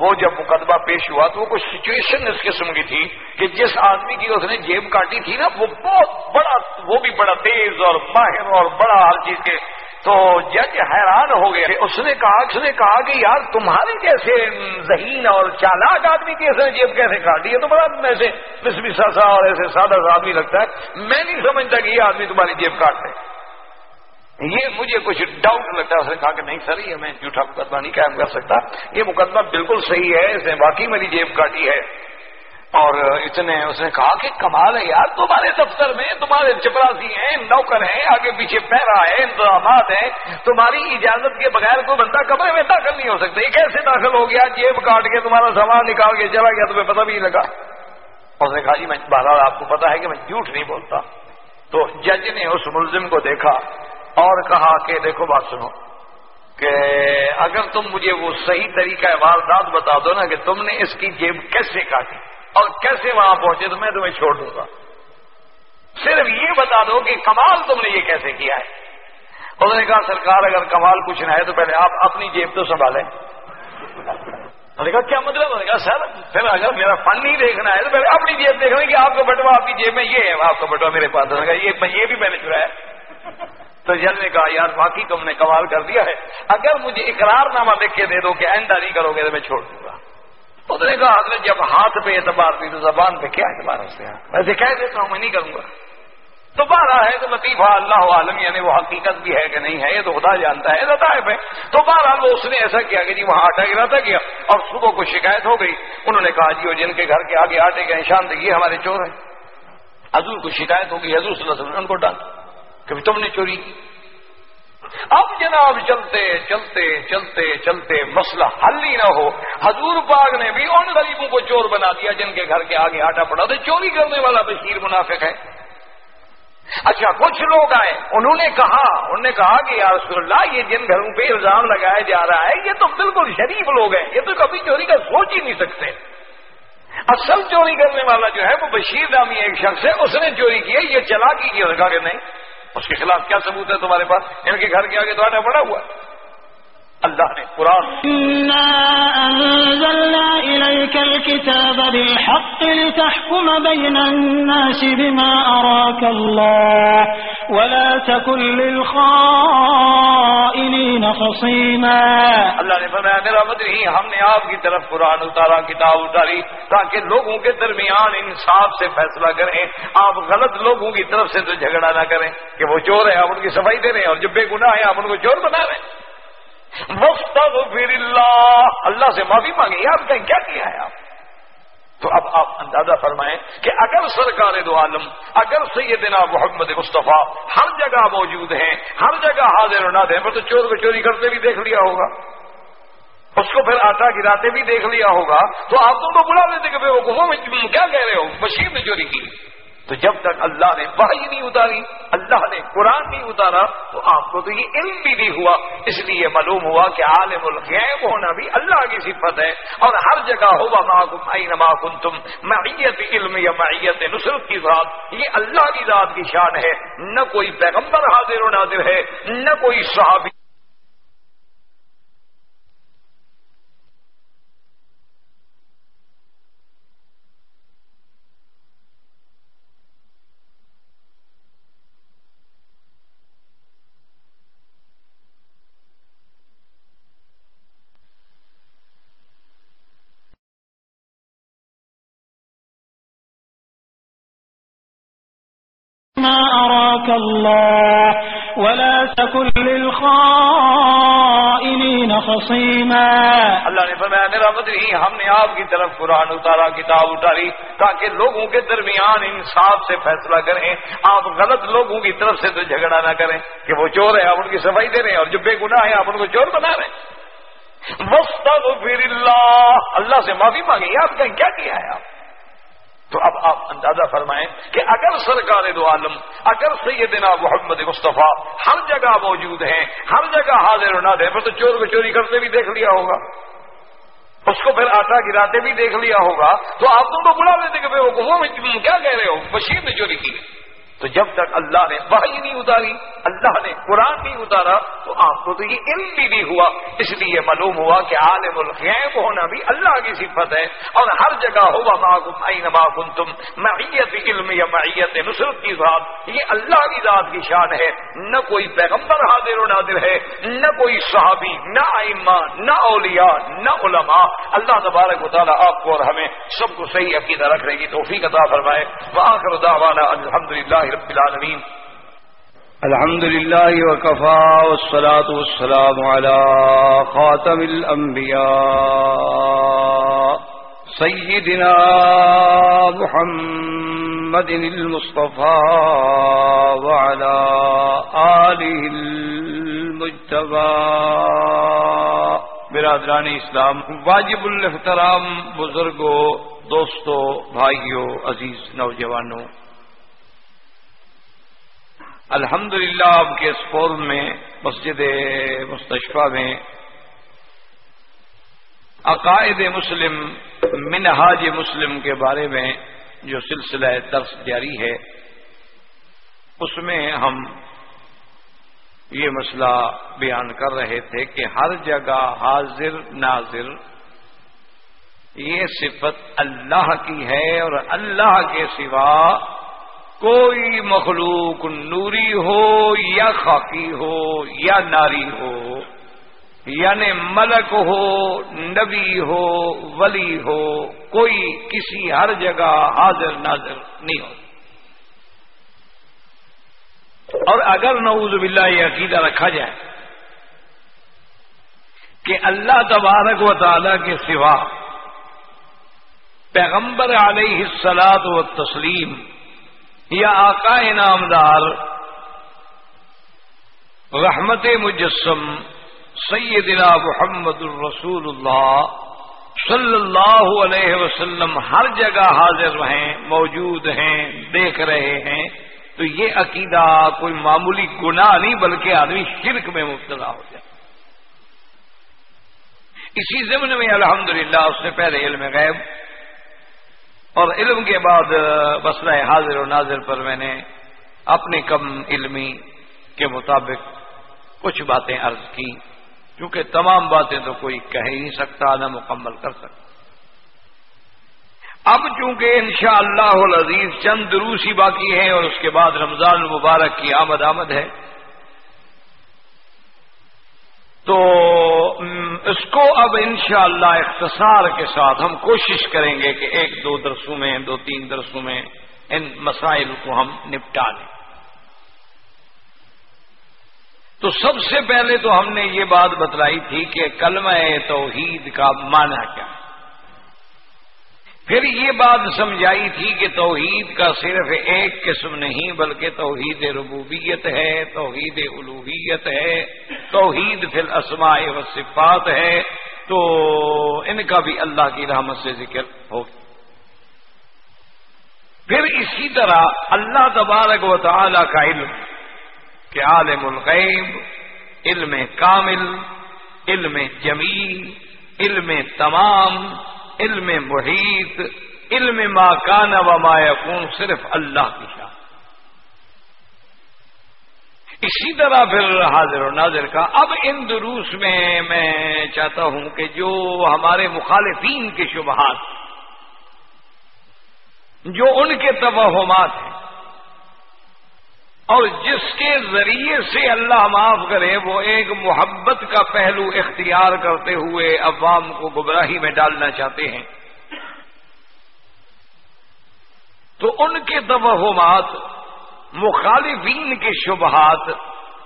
وہ جب مقدمہ پیش ہوا تو وہ کچھ سچویشن اس قسم کی تھی کہ جس آدمی کی اس نے جیب کاٹی تھی نا، وہ بہت بڑا، وہ بھی بڑا تیز اور ماہر اور بڑا ہر چیز کے، تو جج حیران ہو گئے اس نے کہا، اس نے کہا کہ یار تمہارے جیسے ذہین اور چالاک آدمی کی ایسے جیب کیسے کاٹی؟ ہے تو بڑا ایسے بس سا اور ایسے سادہ سا آدمی لگتا ہے۔ میں نہیں سمجھتا کہ یہ آدمی تمہاری جیب کاٹتے یہ مجھے کچھ ڈاؤٹ لگتا ہے۔ اس نے کہا کہ نہیں سر، یہ میں جھوٹا مقدمہ نہیں قائم کر سکتا۔ یہ مقدمہ بالکل صحیح ہے، اس نے باقی میری جیب کاٹی ہے۔ اور اتنے اس نے کہا کہ کمال ہے یار، تمہارے دفتر میں تمہارے چپراسی ہیں، نوکر ہیں، آگے پیچھے پیرا ہے، انتظامات ہیں۔ تمہاری اجازت کے بغیر کوئی بندہ کمرے میں داخل نہیں ہو سکتا۔ یہ کیسے داخل ہو گیا؟ جیب کاٹ کے تمہارا سامان نکال کے چلا گیا، تمہیں پتہ بھی نہیں لگا۔ اس نے کہا جی میں بہرحال آپ کو پتا ہے کہ میں جھوٹ نہیں بولتا۔ تو جج نے اس ملزم کو دیکھا۔ اور کہا کہ دیکھو بات سنو، کہ اگر تم مجھے وہ صحیح طریقہ واردات بتا دو نا کہ تم نے اس کی جیب کیسے کاٹی اور کیسے وہاں پہنچے، تو میں تمہیں چھوڑ دوں گا۔ صرف یہ بتا دو کہ کمال تم نے یہ کیسے کیا ہے۔ انہوں نے کہا، سرکار، اگر کمال پوچھنا ہے تو پہلے آپ اپنی جیب تو سنبھالیں۔ انہوں نے کہا، کیا مطلب؟ انہوں نے کہا، سر، پھر اگر میرا فن نہیں دیکھنا ہے تو پہلے اپنی جیب دیکھنا کہ آپ کا بٹوا آپ کی جیب میں یہ ہے، آپ کا بٹوا میرے پاس۔ یہ بھی میں نے چرایا تو جل نے کہا، یار باقی تم نے کمال کر دیا ہے۔ اگر مجھے اقرار نامہ لکھ کے دے دو کہ آئندہ نہیں کرو گے تو میں چھوڑ دوں گا۔ اس نے کہا، حضرت، جب ہاتھ پہ اعتبار دی تو زبان پہ کیا اعتبار سے ہاں؟ ویسے کہہ دیتا ہوں، میں نہیں کروں گا۔ تو بارہ ہے تو لطیفہ اللہ عالم یعنی وہ حقیقت بھی ہے کہ نہیں ہے، یہ تو خدا جانتا ہے لطائف ہے۔ تو بارہ وہ اس نے ایسا کیا کہ جی وہاں آٹا گراتا گیا اور صبح کو شکایت ہو گئی۔ انہوں نے کہا جی وہ جن کے گھر کے آگے آٹے کے نشان دیکھیے ہمارے چور ہیں۔ حضور کو شکایت ہوگی حضور صلی اللہ علیہ وسلم ان کو ڈال کبھی تم نے چوری کی؟ اب جناب چلتے چلتے چلتے چلتے مسئلہ حل ہی نہ ہو۔ حضور پاک نے بھی ان غریبوں کو چور بنا دیا جن کے گھر کے آگے آٹا پڑا۔ تو چوری کرنے والا بشیر منافق ہے۔ اچھا کچھ لوگ آئے۔ انہوں نے کہا، انہوں نے کہا کہ یا رسول اللہ، یہ جن گھروں پہ الزام لگایا جا رہا ہے، یہ تو بالکل شریف لوگ ہیں۔ یہ تو کبھی چوری کا سوچ ہی نہیں سکتے۔ اصل چوری کرنے والا جو ہے، وہ بشیر نامی ایک شخص ہے۔ اس نے چوری کی ہے، یہ چلا کی کہا کہ نہیں۔ اس کے خلاف کیا ثبوت ہے تمہارے پاس؟ یعنی ان کے گھر کے آگے تو آٹا پڑا ہوا اللہ نے قرآن إليك الكتاب بالحق لتحكم بين الناس بما أراك الله ولا تكن للخائنين خصيما اللہ نے فرمایا میرا مدنی ہم نے آپ کی طرف قرآن اتارا کتاب اتاری تاکہ لوگوں کے درمیان انصاف سے فیصلہ کریں۔ آپ غلط لوگوں کی طرف سے تو جھگڑا نہ کریں کہ وہ چور ہے آپ ان کی صفائی دے رہے ہیں اور جب بے گناہ ہے آپ ان کو چور بنا رہے ہیں۔ اللہ۔ اللہ سے معافی مانگی۔ آپ کہیں کیا کیا ہے آپ؟ تو اب آپ اندازہ فرمائیں کہ اگر سرکار دو عالم، اگر سیدنا محمد مصطفیٰ ہر جگہ موجود ہیں، ہر جگہ حاضر و نادر پر تو چور کو چوری کرتے بھی دیکھ لیا ہوگا۔ اس کو پھر آٹا گراتے بھی دیکھ لیا ہوگا۔ تو آپ تم کو بلا لیتے کہ وہ کیا کہہ رہے ہو؟ مشین نے چوری کی۔ تو جب تک اللہ نے وحی نہیں اتاری، اللہ نے قرآن نہیں اتارا، تو آپ کو تو یہ علم بھی نہیں ہوا۔ اس لیے معلوم ہوا کہ عالم الغیب ہونا بھی اللہ کی صفت ہے۔ اور ہر جگہ ہوگا معکم آئی تم معیت علم یا معیت نصرت کی ذات۔ یہ اللہ کی ذات کی شان ہے۔ نہ کوئی پیغمبر حاضر و ناظر ہے، نہ کوئی صحابی ما أراك الله ولا تكن للخائنين خصيما. اللہ نے فرمایا، میرا مدنی ہم نے آپ کی طرف قرآن اتارا، کتاب اتاری تاکہ لوگوں کے درمیان انصاف سے فیصلہ کریں۔ آپ غلط لوگوں کی طرف سے تو جھگڑا نہ کریں کہ وہ چور ہے آپ ان کی صفائی دے رہے ہیں اور جو بے گناہ ہے آپ ان کو چور بنا رہے ہیں۔ اللہ اللہ سے معافی مانگی آپ کہیں کیا کیا ہے آپ؟ تو اب آپ اندازہ فرمائیں کہ اگر سرکار دو عالم، اگر سیدنا محمد مصطفیٰ ہر جگہ موجود ہیں، ہر جگہ حاضر و نادر پھر تو چور کو چوری کرتے بھی دیکھ لیا ہوگا۔ اس کو پھر آٹا گراتے بھی دیکھ لیا ہوگا۔ تو آپ تم کو بلا لیتے کہ وہ کیا کہہ رہے ہو؟ مشین نے چوری کی۔ تو جب تک اللہ نے وحی نہیں اتاری، اللہ نے قرآن نہیں اتارا، تو آپ کو تو یہ علم بھی نہیں ہوا۔ اس لیے معلوم ہوا کہ عالم الغیب ہونا بھی اللہ کی صفت ہے۔ اور ہر جگہ ہوا نما کن تم معیت علم یا معیت نصرت کی ذات، یہ اللہ کی ذات کی شان ہے۔ نہ کوئی پیغمبر حاضر و نادر ہے، نہ کوئی صحابی، نہ آئمہ نہ اولیاء، نہ علماء۔ اللہ تبارک و تعالیٰ آپ کو اور ہمیں سب کو صحیح عقیدہ رکھنے کی توفیق عطا فرمائے۔ وہاں کر دعوانا الحمد للہ رب العالمين الحمد لله وكفى والصلاة والسلام على خاتم الأنبياء سيدنا محمد المصطفى وعلى آله المجتبى برادران اسلام، واجب الاحترام بزرگوں، دوستوں، بھائیوں، عزیز نوجوانوں الحمد للہ آپ کے اس فورم میں مسجد مستشفہ میں عقائد مسلم، منہاج مسلم کے بارے میں جو سلسلہ درس جاری ہے، اس میں ہم یہ مسئلہ بیان کر رہے تھے کہ ہر جگہ حاضر، ناظر، یہ صفت اللہ کی ہے اور اللہ کے سوا کوئی مخلوق نوری ہو یا خاکی ہو یا ناری ہو یعنی ملک ہو، نبی ہو، ولی ہو، کوئی کسی ہر جگہ حاضر ناظر نہیں ہو۔ اور اگر نعوذ باللہ یہ عقیدہ رکھا جائے کہ اللہ تبارک و تعالی کے سوا پیغمبر علیہ السلاد و تسلیم یا آقا انعامدار، رحمت مجسم سیدنا محمد الرسول اللہ صلی اللہ علیہ وسلم ہر جگہ حاضر ہیں، موجود ہیں، دیکھ رہے ہیں، تو یہ عقیدہ کوئی معمولی گناہ نہیں، بلکہ آدمی شرک میں مبتلا ہو جائے۔ اسی ضمن میں الحمدللہ، اس سے پہلے علم غیب اور علم کے بعد مسئلہ حاضر و ناظر پر میں نے اپنی کم علمی کے مطابق کچھ باتیں عرض کی کیونکہ تمام باتیں تو کوئی کہہ ہی نہیں سکتا، نہ مکمل کر سکتا۔ اب چونکہ انشاءاللہ شاء اللہ عزیز چند دروسی باقی ہیں اور اس کے بعد رمضان المبارک کی آمد آمد ہے تو اس کو اب انشاءاللہ اختصار کے ساتھ ہم کوشش کریں گے کہ ایک دو درسوں میں، دو تین درسوں میں ان مسائل کو ہم نپٹا لیں۔ تو سب سے پہلے تو ہم نے یہ بات بتلائی تھی کہ کلمہ توحید کا معنی کیا۔ ہے پھر یہ بات سمجھائی تھی کہ توحید کا صرف ایک قسم نہیں بلکہ توحید ربوبیت ہے، توحید الوحیت ہے، توحید فی الاسماء و صفات ہے۔ تو ان کا بھی اللہ کی رحمت سے ذکر ہوگا پھر اسی طرح اللہ تبارک و تعالی کا علم کہ عالم الغیب، علم کامل، علم جمیل علم تمام علم محیط، علم ما کان و ما یکون صرف اللہ کی شان۔ اسی طرح پھر حاضر و ناظر کا اب ان دروس میں میں چاہتا ہوں کہ جو ہمارے مخالفین کے شبہات جو ان کے توہمات ہیں اور جس کے ذریعے سے اللہ معاف کرے، وہ ایک محبت کا پہلو اختیار کرتے ہوئے عوام کو گمراہی میں ڈالنا چاہتے ہیں۔ تو ان کے توہمات، مخالفین کے شبہات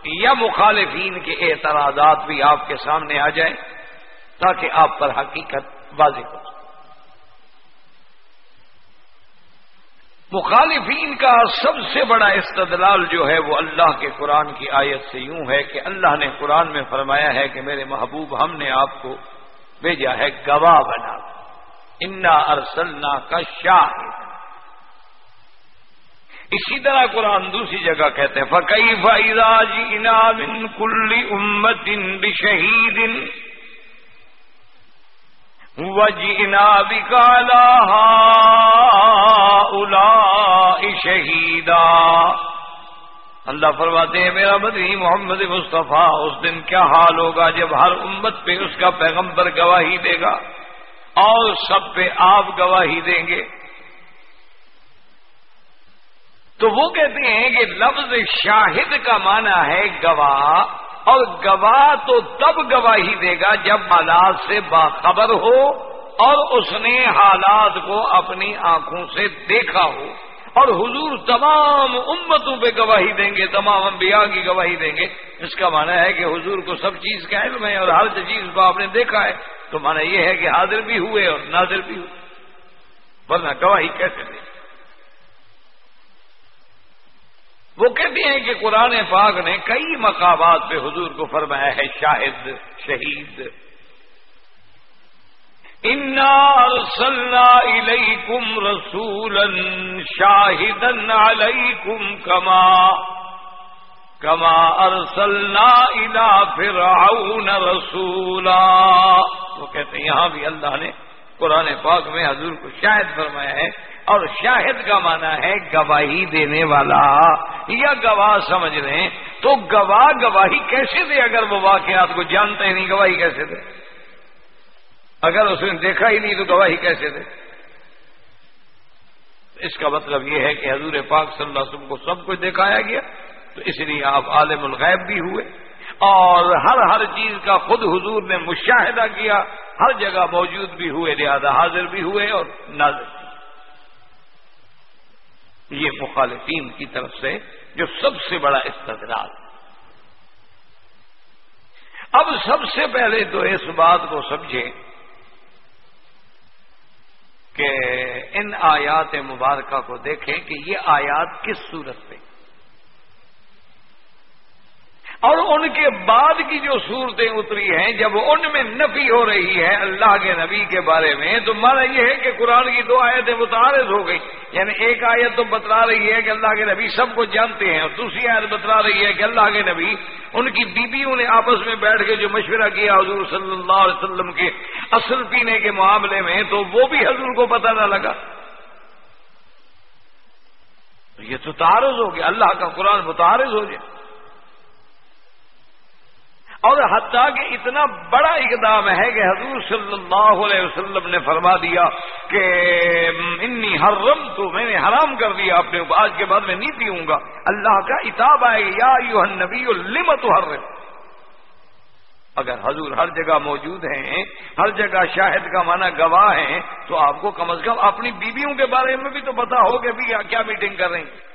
یا مخالفین کے اعتراضات بھی آپ کے سامنے آ جائیں تاکہ آپ پر حقیقت واضح ہو۔ مخالفین کا سب سے بڑا استدلال جو ہے وہ اللہ کے قرآن کی آیت سے یوں ہے کہ اللہ نے قرآن میں فرمایا ہے کہ میرے محبوب ہم نے آپ کو بھیجا ہے گواہ بنا۔ انا ارسلنا کا شاہ اسی طرح قرآن دوسری جگہ کہتے ہیں فقی فائراج انعام کل امت ان شہید وجنا بکالا شہیدا اللہ فرماتے ہیں، میرا بدری محمد مصطفیٰ، اس دن کیا حال ہوگا جب ہر امت پہ اس کا پیغمبر گواہی دے گا اور سب پہ آپ گواہی دیں گے؟ تو وہ کہتے ہیں کہ لفظ شاہد کا معنی ہے گواہ۔ اور گواہ تو تب گواہی دے گا جب حالات سے باخبر ہو اور اس نے حالات کو اپنی آنکھوں سے دیکھا ہو۔ اور حضور تمام امتوں پہ گواہی دیں گے، تمام انبیاء کی گواہی دیں گے۔ اس کا معنی ہے کہ حضور کو سب چیز کا علم ہے اور ہر چیز کو آپ نے دیکھا ہے۔ تو معنی یہ ہے کہ حاضر بھی ہوئے اور ناظر بھی ہوئے۔ ورنہ گواہی کیسے دیں؟ وہ کہتے ہیں کہ قرآن پاک نے کئی مقامات پہ حضور کو فرمایا ہے، شاہد، شہید۔ ارسلنا الیکم رسولا شاہدا علیکم کما کما ارسلنا الى فرعون رسولا۔ وہ کہتے ہیں، یہاں بھی اللہ نے قرآن پاک میں حضور کو شاہد فرمایا ہے۔ اور شاہد کا معنی ہے گواہی دینے والا۔ یا گواہ سمجھ لیں تو گواہ گواہی کیسے دے اگر وہ واقعات کو جانتے ہی نہیں، گواہی کیسے دے؟ اگر اس نے دیکھا ہی نہیں تو گواہی کیسے دے؟ اس کا مطلب یہ ہے کہ حضور پاک صلی اللہ علیہ وسلم کو سب کچھ دکھایا گیا، تو اس لیے آپ عالم الغیب بھی ہوئے۔ اور ہر ہر چیز کا خود حضور نے مشاہدہ کیا، ہر جگہ موجود بھی ہوئے، لہذا حاضر بھی ہوئے اور نازر یہ مخالفین کی طرف سے جو سب سے بڑا استدلال۔ اب سب سے پہلے تو اس بات کو سمجھیں کہ ان آیات مبارکہ کو دیکھیں کہ یہ آیات کس صورت پہ اور ان کے بعد کی جو صورتیں اتری ہیں، جب ان میں نفی ہو رہی ہے اللہ کے نبی کے بارے میں، تو مانا یہ ہے کہ قرآن کی دو آیتیں متعارض ہو گئی یعنی ایک آیت تو بتلا رہی ہے کہ اللہ کے نبی سب کو جانتے ہیں، اور دوسری آیت بتلا رہی ہے کہ اللہ کے نبی ان کی بیویوں نے آپس میں بیٹھ کے جو مشورہ کیا حضور صلی اللہ علیہ وسلم کے اصل پینے کے معاملے میں، تو وہ بھی حضور کو پتہ نہ لگا۔ یہ تو تعارض ہو گیا، اللہ کا قرآن متعارض ہو گیا۔ اور حتیٰ کہ اتنا بڑا اقدام ہے کہ حضور صلی اللہ علیہ وسلم نے فرما دیا کہ انی حرم تو میں نے حرام کر دیا اپنے آج کے بعد میں نہیں پیوں گا۔ اللہ کا اتاب آئے گا یا نبی لمت حرم اگر حضور ہر جگہ موجود ہیں، ہر جگہ شاہد کا معنی گواہ ہیں، تو آپ کو کم از کم اپنی بیویوں کے بارے میں بھی تو پتا ہو کہ بھی کیا میٹنگ کر رہے ہیں۔